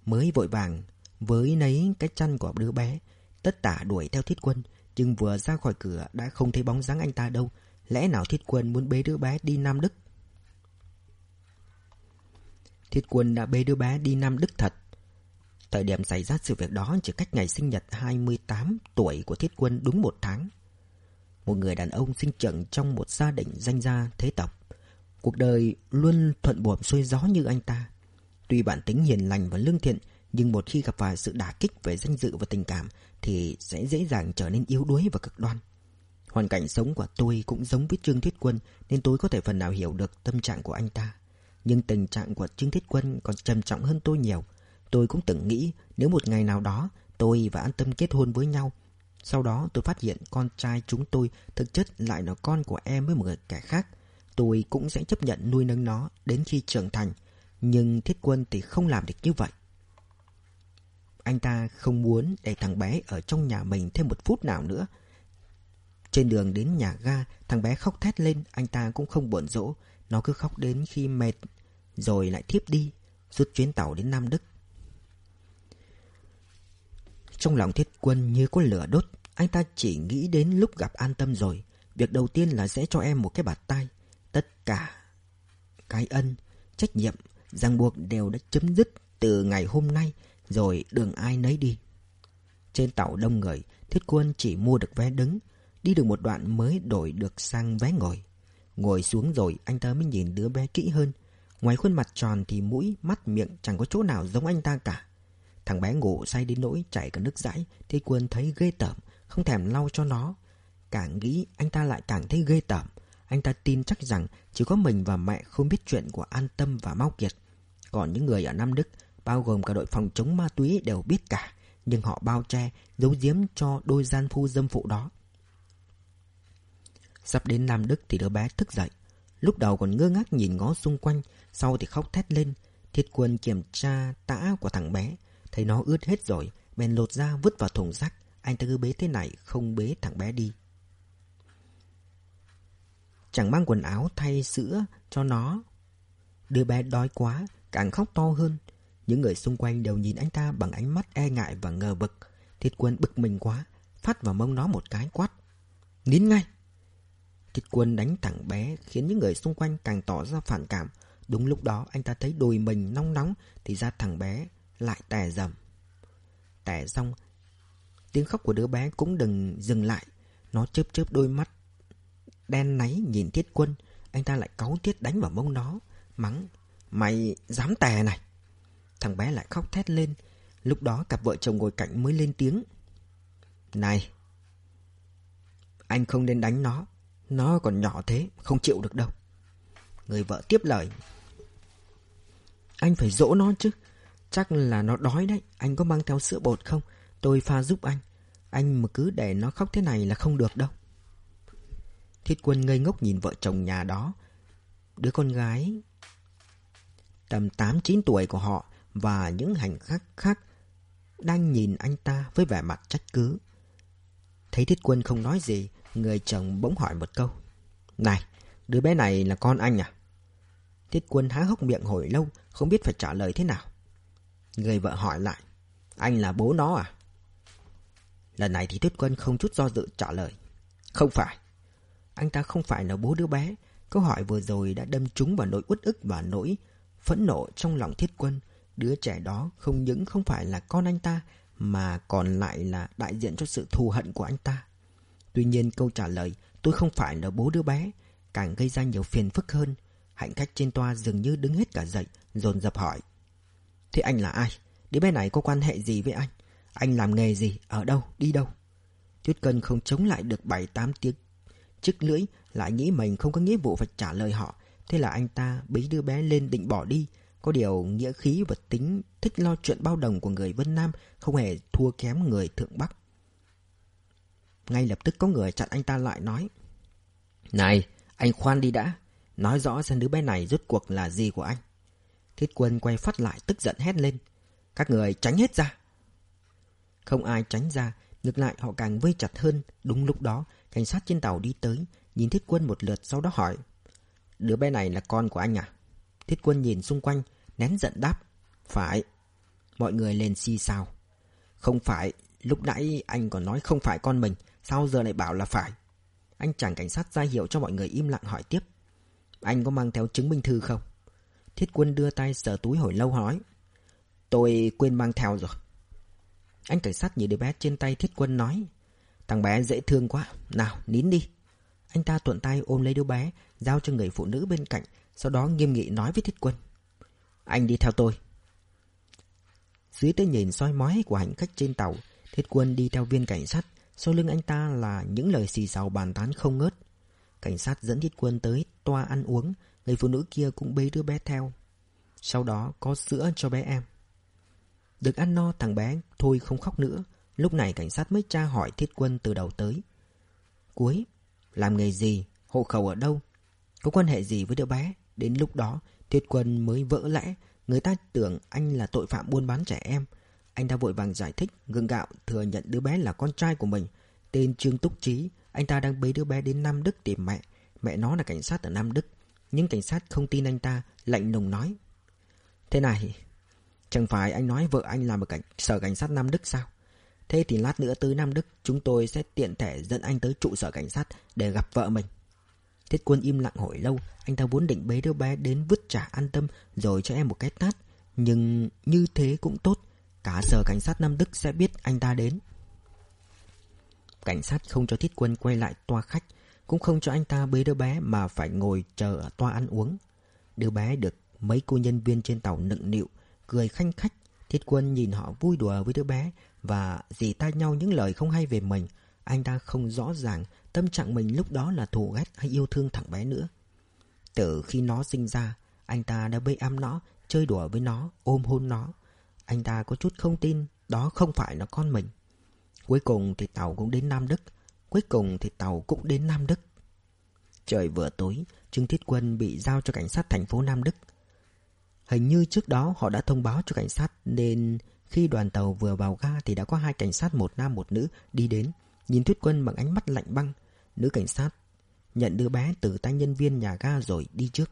[SPEAKER 1] mới vội vàng với nấy cái chăn của đứa bé. Tất tả đuổi theo Thiết Quân, nhưng vừa ra khỏi cửa đã không thấy bóng dáng anh ta đâu. Lẽ nào Thiết Quân muốn bế đứa bé đi Nam Đức? Thiết quân đã bê đứa bé đi Nam Đức thật. Thời điểm xảy ra sự việc đó chỉ cách ngày sinh nhật 28 tuổi của Thiết quân đúng một tháng. Một người đàn ông sinh trưởng trong một gia đình danh gia thế tộc. Cuộc đời luôn thuận buồm xuôi gió như anh ta. Tuy bản tính hiền lành và lương thiện, nhưng một khi gặp phải sự đả kích về danh dự và tình cảm thì sẽ dễ dàng trở nên yếu đuối và cực đoan. Hoàn cảnh sống của tôi cũng giống với Trương Thiết Quân nên tôi có thể phần nào hiểu được tâm trạng của anh ta. Nhưng tình trạng của Trương Thiết Quân còn trầm trọng hơn tôi nhiều. Tôi cũng từng nghĩ nếu một ngày nào đó tôi và An Tâm kết hôn với nhau. Sau đó tôi phát hiện con trai chúng tôi thực chất lại là con của em với một người kẻ khác. Tôi cũng sẽ chấp nhận nuôi nấng nó đến khi trưởng thành. Nhưng Thiết Quân thì không làm được như vậy. Anh ta không muốn để thằng bé ở trong nhà mình thêm một phút nào nữa. Trên đường đến nhà ga, thằng bé khóc thét lên, anh ta cũng không buồn dỗ. Nó cứ khóc đến khi mệt Rồi lại thiếp đi Rút chuyến tàu đến Nam Đức. Trong lòng thiết quân như có lửa đốt Anh ta chỉ nghĩ đến lúc gặp an tâm rồi. Việc đầu tiên là sẽ cho em một cái bạt tay Tất cả Cái ân, trách nhiệm ràng buộc đều đã chấm dứt từ ngày hôm nay Rồi đường ai nấy đi. Trên tàu đông người Thiết quân chỉ mua được vé đứng Đi được một đoạn mới đổi được sang vé ngồi. Ngồi xuống rồi anh ta mới nhìn đứa bé kỹ hơn. Ngoài khuôn mặt tròn thì mũi, mắt, miệng chẳng có chỗ nào giống anh ta cả. Thằng bé ngủ say đến nỗi chảy cả nước dãi Thì quân thấy ghê tởm Không thèm lau cho nó. Càng nghĩ anh ta lại càng thấy ghê tởm. Anh ta tin chắc rằng chỉ có mình và mẹ không biết chuyện của An Tâm và Mao Kiệt. Còn những người ở Nam Đức Bao gồm cả đội phòng chống ma túy đều biết cả. Nhưng họ bao che Giấu giếm cho đôi gian phu dâm phụ đó. Sắp đến Nam Đức thì đứa bé thức dậy. Lúc đầu còn ngơ ngác nhìn ngó xung quanh, sau thì khóc thét lên. Thiết quân kiểm tra tã của thằng bé. Thấy nó ướt hết rồi, bèn lột ra vứt vào thùng rác. Anh ta cứ bế thế này, không bế thằng bé đi. Chẳng mang quần áo thay sữa cho nó. Đứa bé đói quá, càng khóc to hơn. Những người xung quanh đều nhìn anh ta bằng ánh mắt e ngại và ngờ vực. Thiết quân bực mình quá, phát vào mông nó một cái quát. Nín ngay! Thiết quân đánh thẳng bé khiến những người xung quanh càng tỏ ra phản cảm. Đúng lúc đó anh ta thấy đùi mình nóng nóng thì ra thằng bé lại tè dầm. Tè xong, tiếng khóc của đứa bé cũng đừng dừng lại. Nó chớp chớp đôi mắt đen náy nhìn Thiết Quân, anh ta lại cáu tiết đánh vào mông nó, mắng. Mày dám tè này. Thằng bé lại khóc thét lên. Lúc đó cặp vợ chồng ngồi cạnh mới lên tiếng. Này, anh không nên đánh nó. Nó còn nhỏ thế, không chịu được đâu. Người vợ tiếp lời. Anh phải dỗ nó chứ. Chắc là nó đói đấy. Anh có mang theo sữa bột không? Tôi pha giúp anh. Anh mà cứ để nó khóc thế này là không được đâu. Thiết quân ngây ngốc nhìn vợ chồng nhà đó. Đứa con gái tầm 8-9 tuổi của họ và những hành khách khác đang nhìn anh ta với vẻ mặt trách cứ. Thấy Thiết Quân không nói gì, người chồng bỗng hỏi một câu. Này, đứa bé này là con anh à? Thiết Quân há hốc miệng hồi lâu, không biết phải trả lời thế nào. Người vợ hỏi lại. Anh là bố nó à? Lần này thì Thiết Quân không chút do dự trả lời. Không phải. Anh ta không phải là bố đứa bé. Câu hỏi vừa rồi đã đâm trúng vào nỗi uất ức và nỗi phẫn nộ trong lòng Thiết Quân. Đứa trẻ đó không những không phải là con anh ta mà còn lại là đại diện cho sự thù hận của anh ta. Tuy nhiên câu trả lời tôi không phải là bố đứa bé càng gây ra nhiều phiền phức hơn. Hạnh khách trên toa dường như đứng hết cả dậy, dồn dập hỏi. Thế anh là ai? Đứa bé này có quan hệ gì với anh? Anh làm nghề gì? Ở đâu? Đi đâu? Tuyết Cân không chống lại được 7-8 tiếng Chức lưỡi lại nghĩ mình không có nghĩa vụ phải trả lời họ Thế là anh ta bế đứa bé lên định bỏ đi Có điều nghĩa khí và tính thích lo chuyện bao đồng của người Vân Nam Không hề thua kém người Thượng Bắc ngay lập tức có người chặn anh ta lại nói Này, anh khoan đi đã. Nói rõ xem đứa bé này rốt cuộc là gì của anh. Thiết quân quay phát lại tức giận hét lên Các người tránh hết ra. Không ai tránh ra Ngược lại họ càng vây chặt hơn. Đúng lúc đó cảnh sát trên tàu đi tới Nhìn thiết quân một lượt sau đó hỏi Đứa bé này là con của anh à? Thiết quân nhìn xung quanh Nén giận đáp Phải. Mọi người lên xì sao Không phải Lúc nãy anh còn nói không phải con mình. Sao giờ lại bảo là phải? Anh chàng cảnh sát ra hiệu cho mọi người im lặng hỏi tiếp. Anh có mang theo chứng minh thư không? Thiết quân đưa tay sờ túi hồi lâu hỏi. Tôi quên mang theo rồi. Anh cảnh sát nhìn đứa bé trên tay thiết quân nói. Thằng bé dễ thương quá. Nào, nín đi. Anh ta tuộn tay ôm lấy đứa bé, Giao cho người phụ nữ bên cạnh, Sau đó nghiêm nghị nói với thiết quân. Anh đi theo tôi. Dưới tới nhìn soi mói của hành khách trên tàu, Thiết quân đi theo viên cảnh sát sau lưng anh ta là những lời xì xào bàn tán không ngớt. Cảnh sát dẫn thiết quân tới toa ăn uống, Người phụ nữ kia cũng bế đứa bé theo. Sau đó có sữa cho bé em. Được ăn no, thằng bé thôi không khóc nữa. Lúc này cảnh sát mới tra hỏi thiết quân từ đầu tới. Cuối, Làm nghề gì, Hộ khẩu ở đâu? Có quan hệ gì với đứa bé? Đến lúc đó, Thiết quân mới vỡ lẽ. Người ta tưởng anh là tội phạm buôn bán trẻ em. Anh ta vội vàng giải thích Gương gạo thừa nhận đứa bé là con trai của mình. Tên Trương Túc Trí Anh ta đang bế đứa bé đến Nam Đức tìm mẹ. Mẹ nó là cảnh sát ở Nam Đức Nhưng cảnh sát không tin anh ta Lạnh nồng nói. Thế này Chẳng phải anh nói vợ anh làm ở cảnh, sở cảnh sát Nam Đức sao? Thế thì lát nữa tới Nam Đức Chúng tôi sẽ tiện thể dẫn anh tới trụ sở cảnh sát Để gặp vợ mình. Thiết quân im lặng hồi lâu Anh ta vốn định bế đứa bé đến vứt trả an tâm Rồi cho em một cái tát Nhưng như thế cũng tốt. Cả giờ cảnh sát Nam Đức sẽ biết anh ta đến Cảnh sát không cho thiết quân quay lại toa khách Cũng không cho anh ta bế đứa bé Mà phải ngồi chờ ở toa ăn uống Đứa bé được mấy cô nhân viên trên tàu nựng nịu Cười khanh khách Thiết quân nhìn họ vui đùa với đứa bé và dì tai nhau những lời không hay về mình. Anh ta không rõ ràng tâm trạng mình lúc đó là thù ghét hay yêu thương thằng bé nữa. Từ khi nó sinh ra, anh ta đã bê ăm nó, chơi đùa với nó, ôm hôn nó. Anh ta có chút không tin đó không phải là con mình. Cuối cùng thì tàu cũng đến Nam Đức. Cuối cùng thì tàu cũng đến Nam Đức. Trời vừa tối, Trương Thiết Quân bị giao cho cảnh sát thành phố Nam Đức. Hình như trước đó họ đã thông báo cho cảnh sát nên khi đoàn tàu vừa vào ga thì đã có hai cảnh sát một nam một nữ đi đến, nhìn Thiết Quân bằng ánh mắt lạnh băng. Nữ cảnh sát nhận đứa bé từ tay nhân viên nhà ga rồi đi trước.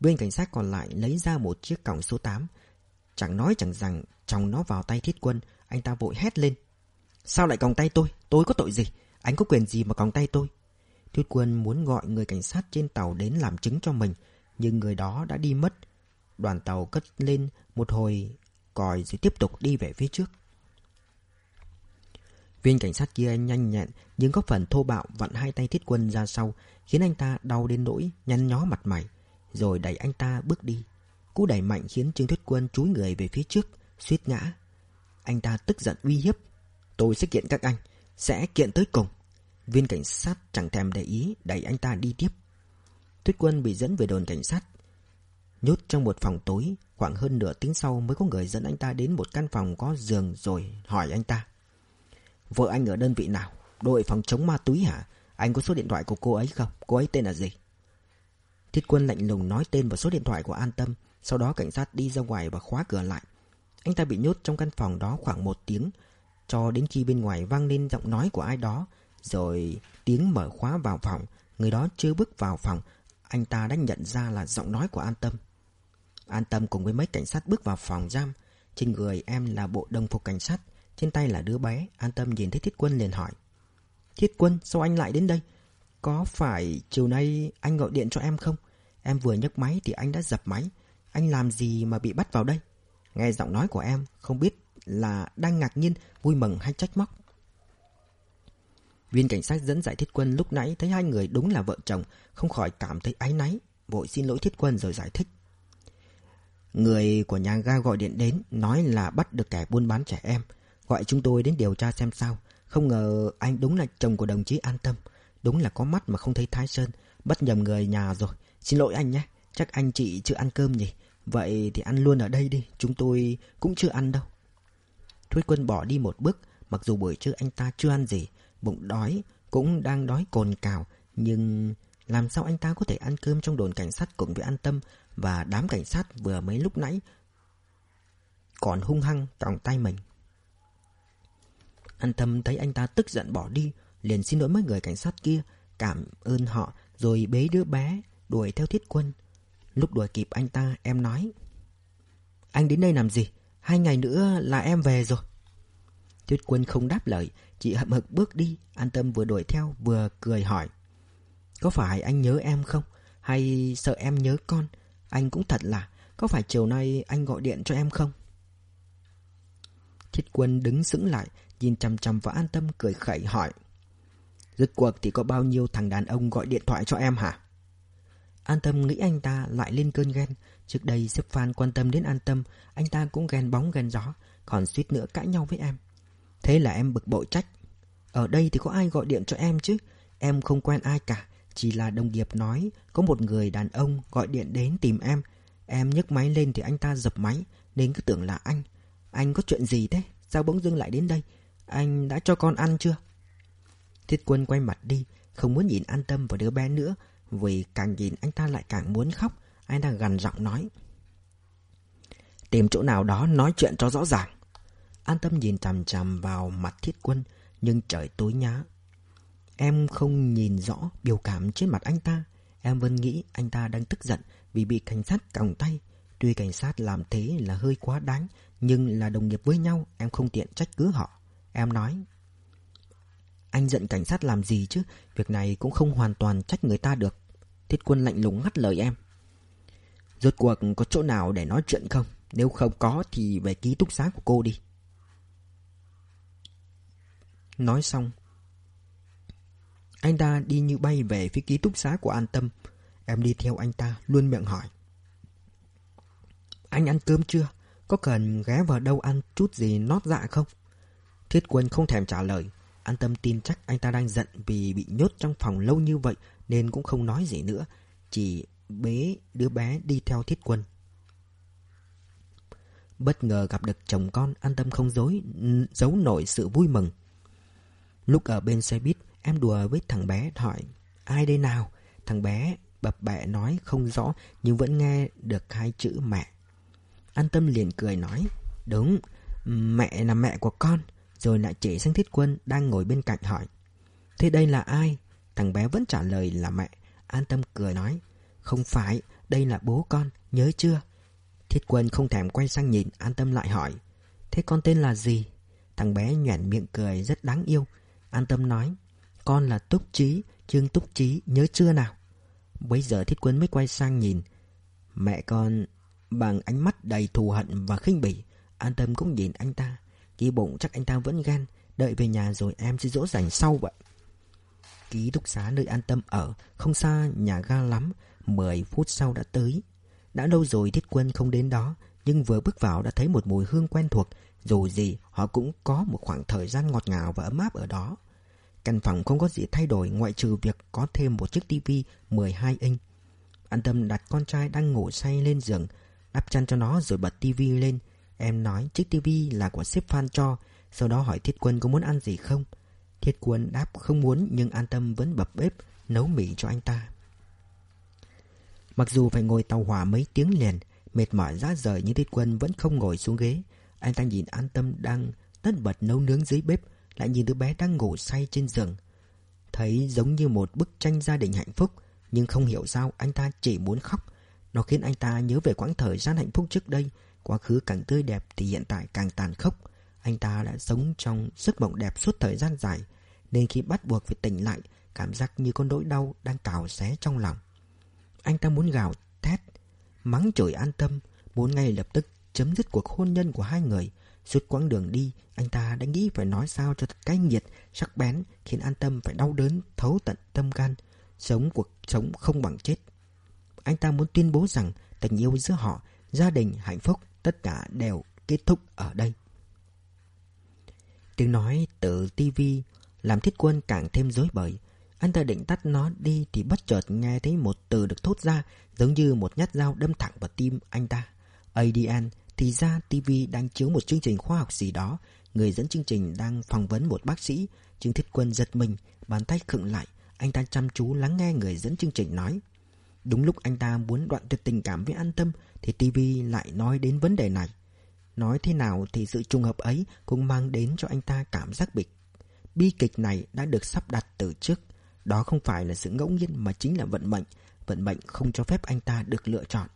[SPEAKER 1] Bên cảnh sát còn lại lấy ra một chiếc còng số 8. Chẳng nói chẳng rằng chồng nó vào tay Thiết Quân, anh ta vội hét lên. Sao lại còng tay tôi? Tôi có tội gì? Anh có quyền gì mà còng tay tôi? Thiết Quân muốn gọi người cảnh sát trên tàu đến làm chứng cho mình, nhưng người đó đã đi mất. Đoàn tàu cất lên một hồi còi rồi tiếp tục đi về phía trước. Viên cảnh sát kia nhanh nhẹn nhưng có phần thô bạo vặn hai tay thiết quân ra sau khiến anh ta đau đến nỗi nhăn nhó mặt mày rồi đẩy anh ta bước đi. Cú đẩy mạnh khiến Trương thuyết Quân chúi người về phía trước, suýt ngã. Anh ta tức giận uy hiếp. Tôi sẽ kiện các anh, sẽ kiện tới cùng. Viên cảnh sát chẳng thèm để ý đẩy anh ta đi tiếp. thuyết Quân bị dẫn về đồn cảnh sát. Nhốt trong một phòng tối, khoảng hơn nửa tiếng sau mới có người dẫn anh ta đến một căn phòng có giường rồi hỏi anh ta. Vợ anh ở đơn vị nào? Đội phòng chống ma túy hả? Anh có số điện thoại của cô ấy không? Cô ấy tên là gì? Thiết quân lạnh lùng nói tên và số điện thoại của An Tâm. Sau đó cảnh sát đi ra ngoài và khóa cửa lại. Anh ta bị nhốt trong căn phòng đó khoảng một tiếng. Cho đến khi bên ngoài vang lên giọng nói của ai đó. Rồi tiếng mở khóa vào phòng. Người đó chưa bước vào phòng. Anh ta đã nhận ra là giọng nói của An Tâm. An Tâm cùng với mấy cảnh sát bước vào phòng giam. Trên người em là bộ đồng phục cảnh sát. Trên tay là đứa bé. An Tâm nhìn thấy Thiết Quân liền hỏi. Thiết Quân, sao anh lại đến đây? Có phải chiều nay anh gọi điện cho em không? Em vừa nhấc máy thì anh đã dập máy. Anh làm gì mà bị bắt vào đây? Nghe giọng nói của em, không biết là đang ngạc nhiên, vui mừng hay trách móc. Viên cảnh sát dẫn giải thiết quân lúc nãy thấy hai người đúng là vợ chồng, không khỏi cảm thấy áy náy, vội xin lỗi thiết quân rồi giải thích. Người của nhà ga gọi điện đến, nói là bắt được kẻ buôn bán trẻ em, gọi chúng tôi đến điều tra xem sao. Không ngờ anh đúng là chồng của đồng chí an tâm. Đúng là có mắt mà không thấy Thái Sơn Bắt nhầm người nhà rồi Xin lỗi anh nhé Chắc anh chị chưa ăn cơm nhỉ Vậy thì ăn luôn ở đây đi Chúng tôi cũng chưa ăn đâu Thúy Quân bỏ đi một bước Mặc dù buổi trưa anh ta chưa ăn gì Bụng đói Cũng đang đói cồn cào Nhưng làm sao anh ta có thể ăn cơm trong đồn cảnh sát cùng với an tâm Và đám cảnh sát vừa mấy lúc nãy Còn hung hăng còng tay mình An tâm thấy anh ta tức giận bỏ đi liền xin lỗi mấy người cảnh sát kia, cảm ơn họ rồi bế đứa bé đuổi theo thiết quân. Lúc đuổi kịp anh ta em nói Anh đến đây làm gì? Hai ngày nữa là em về rồi. Tuyết quân không đáp lời, chị hậm hực bước đi, an tâm vừa đuổi theo vừa cười hỏi. Có phải anh nhớ em không? Hay sợ em nhớ con? Anh cũng thật là, có phải chiều nay anh gọi điện cho em không? Thiết quân đứng sững lại, nhìn chằm chằm vào an tâm cười khẩy hỏi. Rốt cuộc thì có bao nhiêu thằng đàn ông gọi điện thoại cho em hả? An Tâm nghĩ anh ta lại lên cơn ghen. Trước đây sếp Phan quan tâm đến An Tâm, anh ta cũng ghen bóng ghen gió, còn suýt nữa cãi nhau với em. Thế là em bực bội trách. Ở đây thì có ai gọi điện cho em chứ? Em không quen ai cả, chỉ là đồng nghiệp nói có một người đàn ông gọi điện đến tìm em. Em nhấc máy lên thì anh ta dập máy, nên cứ tưởng là anh. Anh có chuyện gì thế? Sao bỗng dưng lại đến đây? Anh đã cho con ăn chưa? Thiết quân quay mặt đi, không muốn nhìn an tâm vào đứa bé nữa, vì càng nhìn anh ta lại càng muốn khóc. Anh ta gần giọng nói. Tìm chỗ nào đó nói chuyện cho rõ ràng. An tâm nhìn chằm chằm vào mặt thiết quân, nhưng trời tối nhá. Em không nhìn rõ biểu cảm trên mặt anh ta. Em vẫn nghĩ anh ta đang tức giận vì bị cảnh sát còng tay. Tuy cảnh sát làm thế là hơi quá đáng, nhưng là đồng nghiệp với nhau, em không tiện trách cứ họ. Em nói, anh giận cảnh sát làm gì chứ Việc này cũng không hoàn toàn trách người ta được Thiết quân lạnh lùng ngắt lời em. Rốt cuộc có chỗ nào để nói chuyện không? Nếu không có thì về ký túc xá của cô đi. Nói xong, Anh ta đi như bay về phía ký túc xá của An Tâm. Em đi theo anh ta, luôn miệng hỏi. Anh ăn cơm chưa? Có cần ghé vào đâu ăn chút gì nót dạ không? Thiết quân không thèm trả lời. An tâm tin chắc anh ta đang giận vì bị nhốt trong phòng lâu như vậy nên cũng không nói gì nữa. Chỉ bế đứa bé đi theo thiết quân. Bất ngờ gặp được chồng con, an tâm không dối, giấu nổi sự vui mừng. Lúc ở bên xe buýt, em đùa với thằng bé hỏi, ai đây nào? Thằng bé bập bẹ nói không rõ nhưng vẫn nghe được hai chữ mẹ. An tâm liền cười nói, đúng, mẹ là mẹ của con. Rồi lại chỉ sang thiết quân đang ngồi bên cạnh hỏi Thế đây là ai? Thằng bé vẫn trả lời là mẹ An tâm cười nói Không phải, đây là bố con, nhớ chưa? Thiết quân không thèm quay sang nhìn An tâm lại hỏi Thế con tên là gì? Thằng bé nhoẻn miệng cười rất đáng yêu An tâm nói Con là Túc Trí, Trương Túc Trí, nhớ chưa nào? Bây giờ thiết quân mới quay sang nhìn Mẹ con bằng ánh mắt đầy thù hận và khinh bỉ An tâm cũng nhìn anh ta kỳ bụng chắc anh ta vẫn ghen Đợi về nhà rồi em sẽ dỗ dành sau vậy Ký túc xá nơi an tâm ở, Không xa nhà ga lắm 10 phút sau đã tới. Đã lâu rồi thiết quân không đến đó, Nhưng vừa bước vào đã thấy một mùi hương quen thuộc, Dù gì họ cũng có một khoảng thời gian ngọt ngào và ấm áp ở đó. Căn phòng không có gì thay đổi ngoại trừ việc có thêm một chiếc tivi 12 inch. An tâm đặt con trai đang ngủ say lên giường, Đắp chăn cho nó rồi bật tivi lên. Em nói, chiếc tivi là của sếp Phan cho. Sau đó hỏi Thiết Quân có muốn ăn gì không? Thiết Quân đáp không muốn Nhưng an tâm vẫn bập bếp, Nấu mì cho anh ta. Mặc dù phải ngồi tàu hỏa mấy tiếng liền, Mệt mỏi rã rời nhưng Thiết Quân vẫn không ngồi xuống ghế. Anh ta nhìn an tâm đang tất bật nấu nướng dưới bếp, Lại nhìn đứa bé đang ngủ say trên giường. Thấy giống như một bức tranh gia đình hạnh phúc, Nhưng không hiểu sao anh ta chỉ muốn khóc. Nó khiến anh ta nhớ về quãng thời gian hạnh phúc trước đây, Quá khứ càng tươi đẹp thì hiện tại càng tàn khốc. Anh ta đã sống trong giấc mộng đẹp suốt thời gian dài nên khi bắt buộc phải tỉnh lại, Cảm giác như con nỗi đau đang cào xé trong lòng. Anh ta muốn gào thét, Mắng chửi an tâm, Muốn ngay lập tức chấm dứt cuộc hôn nhân của hai người. Suốt quãng đường đi, Anh ta đã nghĩ phải nói sao cho thật cay nghiệt, Sắc bén, Khiến an tâm phải đau đớn, Thấu tận tâm gan Sống cuộc sống không bằng chết. Anh ta muốn tuyên bố rằng Tình yêu giữa họ, Gia đình hạnh phúc, Tất cả đều kết thúc ở đây. Tiếng nói từ tivi làm thiết quân càng thêm rối bời. Anh ta định tắt nó đi Thì bất chợt nghe thấy một từ được thốt ra, Giống như một nhát dao đâm thẳng vào tim anh ta. ADN Thì ra TV đang chiếu một chương trình khoa học gì đó. Người dẫn chương trình đang phỏng vấn một bác sĩ. Trương Thiết Quân giật mình, Bàn tay khựng lại. Anh ta chăm chú lắng nghe người dẫn chương trình nói. Đúng lúc anh ta muốn đoạn tuyệt tình cảm với an tâm, Thì TV lại nói đến vấn đề này. Nói thế nào thì sự trùng hợp ấy Cũng mang đến cho anh ta cảm giác bị Bi kịch này đã được sắp đặt từ trước. Đó không phải là sự ngẫu nhiên Mà chính là vận mệnh. Vận mệnh không cho phép anh ta được lựa chọn.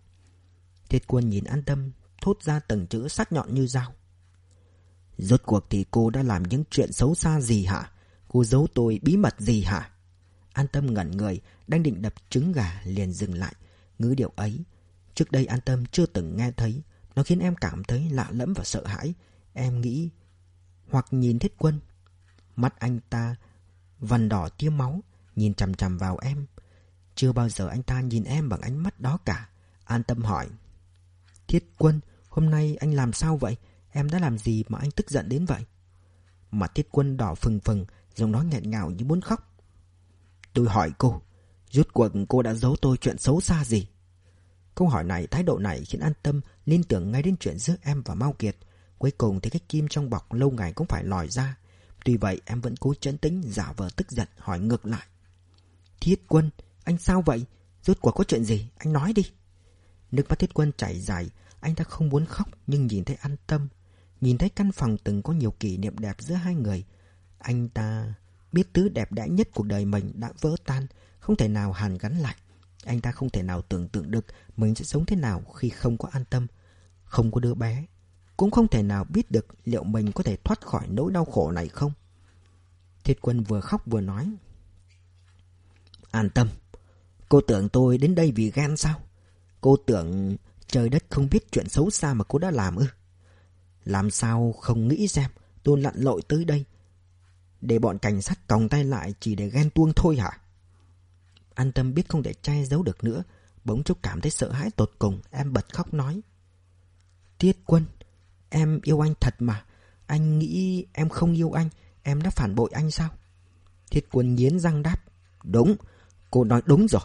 [SPEAKER 1] Thiết quân nhìn an tâm, Thốt ra từng chữ sắc nhọn như dao. Rốt cuộc thì cô đã làm những chuyện xấu xa gì hả? Cô giấu tôi bí mật gì hả? An tâm ngẩn người, Đang định đập trứng gà liền dừng lại. Ngữ điệu ấy, Trước đây an tâm chưa từng nghe thấy. Nó khiến em cảm thấy lạ lẫm và sợ hãi. Em nghĩ, Hoặc nhìn thiết quân Mắt anh ta Vằn đỏ tia máu Nhìn chằm chằm vào em. Chưa bao giờ anh ta nhìn em bằng ánh mắt đó cả. An tâm hỏi Thiết quân Hôm nay anh làm sao vậy? Em đã làm gì mà anh tức giận đến vậy? Mặt thiết quân đỏ phừng phừng Giọng nói nghẹn ngào như muốn khóc. Tôi hỏi cô Rút cuộc cô đã giấu tôi chuyện xấu xa gì? Câu hỏi này, thái độ này khiến an tâm liên tưởng ngay đến chuyện giữa em và Mao Kiệt. Cuối cùng thì cái kim trong bọc lâu ngày cũng phải lòi ra. Tuy vậy em vẫn cố chấn tĩnh giả vờ tức giận hỏi ngược lại. Thiết quân, anh sao vậy? Rốt cuộc có chuyện gì? Anh nói đi. Nước mắt thiết quân chảy dài, anh ta không muốn khóc nhưng nhìn thấy an tâm. Nhìn thấy căn phòng từng có nhiều kỷ niệm đẹp giữa hai người. Anh ta biết thứ đẹp đẽ nhất cuộc đời mình đã vỡ tan, không thể nào hàn gắn lại. Anh ta không thể nào tưởng tượng được mình sẽ sống thế nào khi không có an tâm, không có đứa bé. Cũng không thể nào biết được liệu mình có thể thoát khỏi nỗi đau khổ này không. Thiết quân vừa khóc vừa nói. An tâm, cô tưởng tôi đến đây vì ghen sao? Cô tưởng trời đất không biết chuyện xấu xa mà cô đã làm ư? Làm sao không nghĩ xem tôi lặn lội tới đây để bọn cảnh sát còng tay lại chỉ để ghen tuông thôi hả? An tâm biết không thể che giấu được nữa Bỗng chốc cảm thấy sợ hãi tột cùng Em bật khóc nói Tiết quân Em yêu anh thật mà. Anh nghĩ em không yêu anh Em đã phản bội anh sao? Thiết quân nghiến răng đáp. Đúng Cô nói đúng rồi.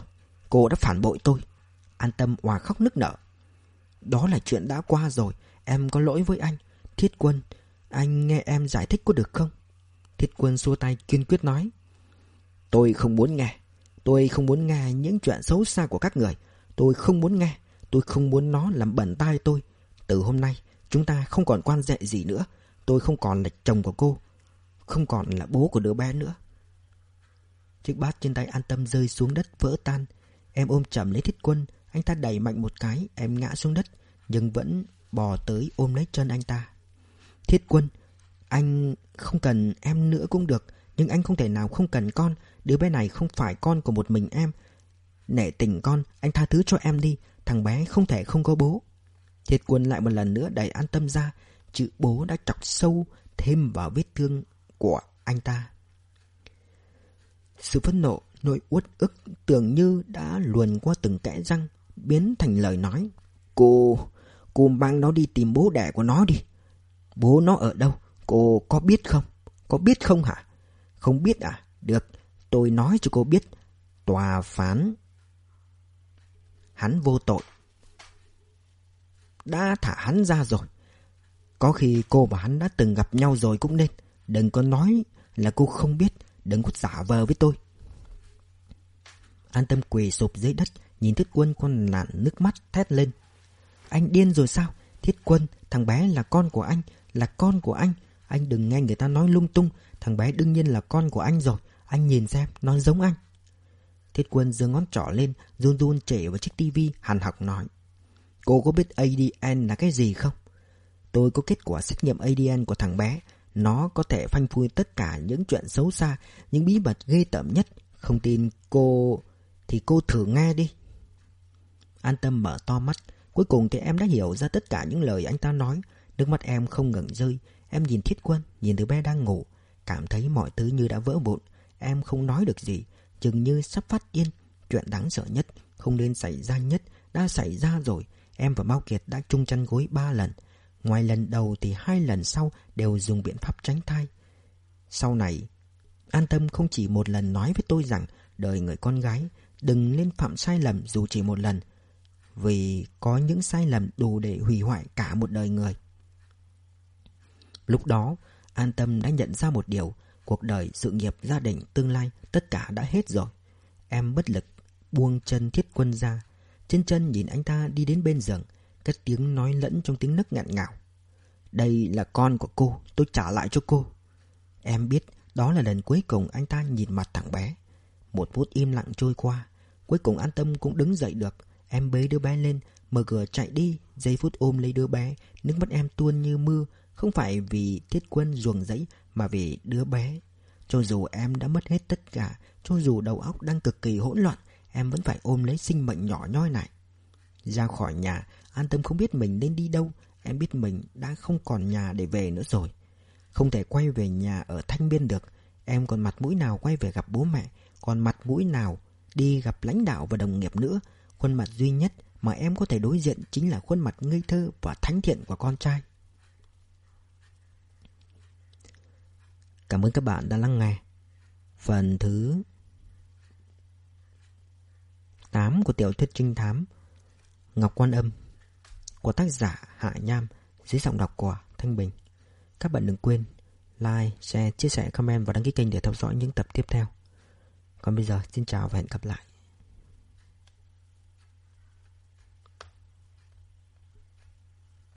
[SPEAKER 1] Cô đã phản bội tôi. An tâm hòa khóc nức nở. Đó là chuyện đã qua rồi Em có lỗi với anh. Thiết quân Anh nghe em giải thích có được không? Thiết quân xua tay kiên quyết nói. Tôi không muốn nghe. Tôi không muốn nghe những chuyện xấu xa của các người. Tôi không muốn nghe. Tôi không muốn nó làm bẩn tai tôi. Từ hôm nay, chúng ta không còn quan hệ gì nữa. Tôi không còn là chồng của cô. Không còn là bố của đứa bé nữa. Chiếc bát trên tay an tâm rơi xuống đất vỡ tan. Em ôm chầm lấy thiết quân. Anh ta đẩy mạnh một cái, em ngã xuống đất. Nhưng vẫn bò tới ôm lấy chân anh ta. Thiết quân, anh không cần em nữa cũng được. Nhưng anh không thể nào không cần con Đứa bé này không phải con của một mình em Nể tình con Anh tha thứ cho em đi Thằng bé không thể không có bố Thiệt quân lại một lần nữa đẩy an tâm ra Chữ bố đã chọc sâu thêm vào vết thương của anh ta. Sự phẫn nộ, nỗi uất ức tưởng như đã luồn qua từng kẽ răng, biến thành lời nói. Cô, cô mang nó đi tìm bố đẻ của nó đi. Bố nó ở đâu? Cô có biết không? Có biết không hả? Không biết à? Được, tôi nói cho cô biết. Tòa phán. Hắn vô tội. Đã thả hắn ra rồi. Có khi cô và hắn đã từng gặp nhau rồi cũng nên. Đừng có nói là cô không biết. Đừng có giả vờ với tôi. An tâm quỳ sụp dưới đất, nhìn thiết quân con lạn nước mắt thét lên. Anh điên rồi sao? Thiết quân, thằng bé là con của anh, là con của anh. Anh đừng nghe người ta nói lung tung, thằng bé đương nhiên là con của anh rồi. Anh nhìn xem, nó giống anh. Thiết quân giơ ngón trỏ lên, run run chỉ vào chiếc tivi hàn học nói. Cô có biết ADN là cái gì không? Tôi có kết quả xét nghiệm ADN của thằng bé. Nó có thể phanh phui tất cả những chuyện xấu xa, những bí mật ghê tởm nhất. Không tin cô... thì cô thử nghe đi. An tâm mở to mắt. Cuối cùng thì em đã hiểu ra tất cả những lời anh ta nói. Nước mắt em không ngừng rơi. Em nhìn thiết quân, nhìn đứa bé đang ngủ. Cảm thấy mọi thứ như đã vỡ vụn. Em không nói được gì. Chừng như sắp phát điên. Chuyện đáng sợ nhất, không nên xảy ra nhất, đã xảy ra rồi. Em và Mao Kiệt đã chung chăn gối ba lần. Ngoài lần đầu thì hai lần sau đều dùng biện pháp tránh thai. Sau này, An Tâm không chỉ một lần nói với tôi rằng đời người con gái đừng nên phạm sai lầm dù chỉ một lần. Vì có những sai lầm đủ để hủy hoại cả một đời người. Lúc đó, An Tâm đã nhận ra một điều, cuộc đời, sự nghiệp, gia đình, tương lai, tất cả đã hết rồi. Em bất lực, buông chân thiết quân ra, trên chân nhìn anh ta đi đến bên giường, cất tiếng nói lẫn trong tiếng nấc ngạn ngào. Đây là con của cô, tôi trả lại cho cô. Em biết đó là lần cuối cùng anh ta nhìn mặt thằng bé. Một phút im lặng trôi qua, cuối cùng an tâm cũng đứng dậy được. Em bế đứa bé lên, mở cửa chạy đi, giây phút ôm lấy đứa bé, nước mắt em tuôn như mưa, không phải vì thiết quân ruồng rẫy mà vì đứa bé. Cho dù em đã mất hết tất cả, cho dù đầu óc đang cực kỳ hỗn loạn, em vẫn phải ôm lấy sinh mệnh nhỏ nhoi này. Ra khỏi nhà, an tâm không biết mình nên đi đâu, em biết mình đã không còn nhà để về nữa rồi. Không thể quay về nhà ở Thanh Biên được, em còn mặt mũi nào quay về gặp bố mẹ, còn mặt mũi nào đi gặp lãnh đạo và đồng nghiệp nữa. Khuôn mặt duy nhất mà em có thể đối diện chính là khuôn mặt ngây thơ và thánh thiện của con trai. Cảm ơn các bạn đã lắng nghe. Phần thứ 8 của tiểu thuyết trinh thám Ngọc Quan Âm của tác giả Hạ Nham dưới giọng đọc của Thanh Bình. Các bạn đừng quên like, share, chia sẻ, comment và đăng ký kênh để theo dõi những tập tiếp theo. Còn bây giờ xin chào và hẹn gặp lại.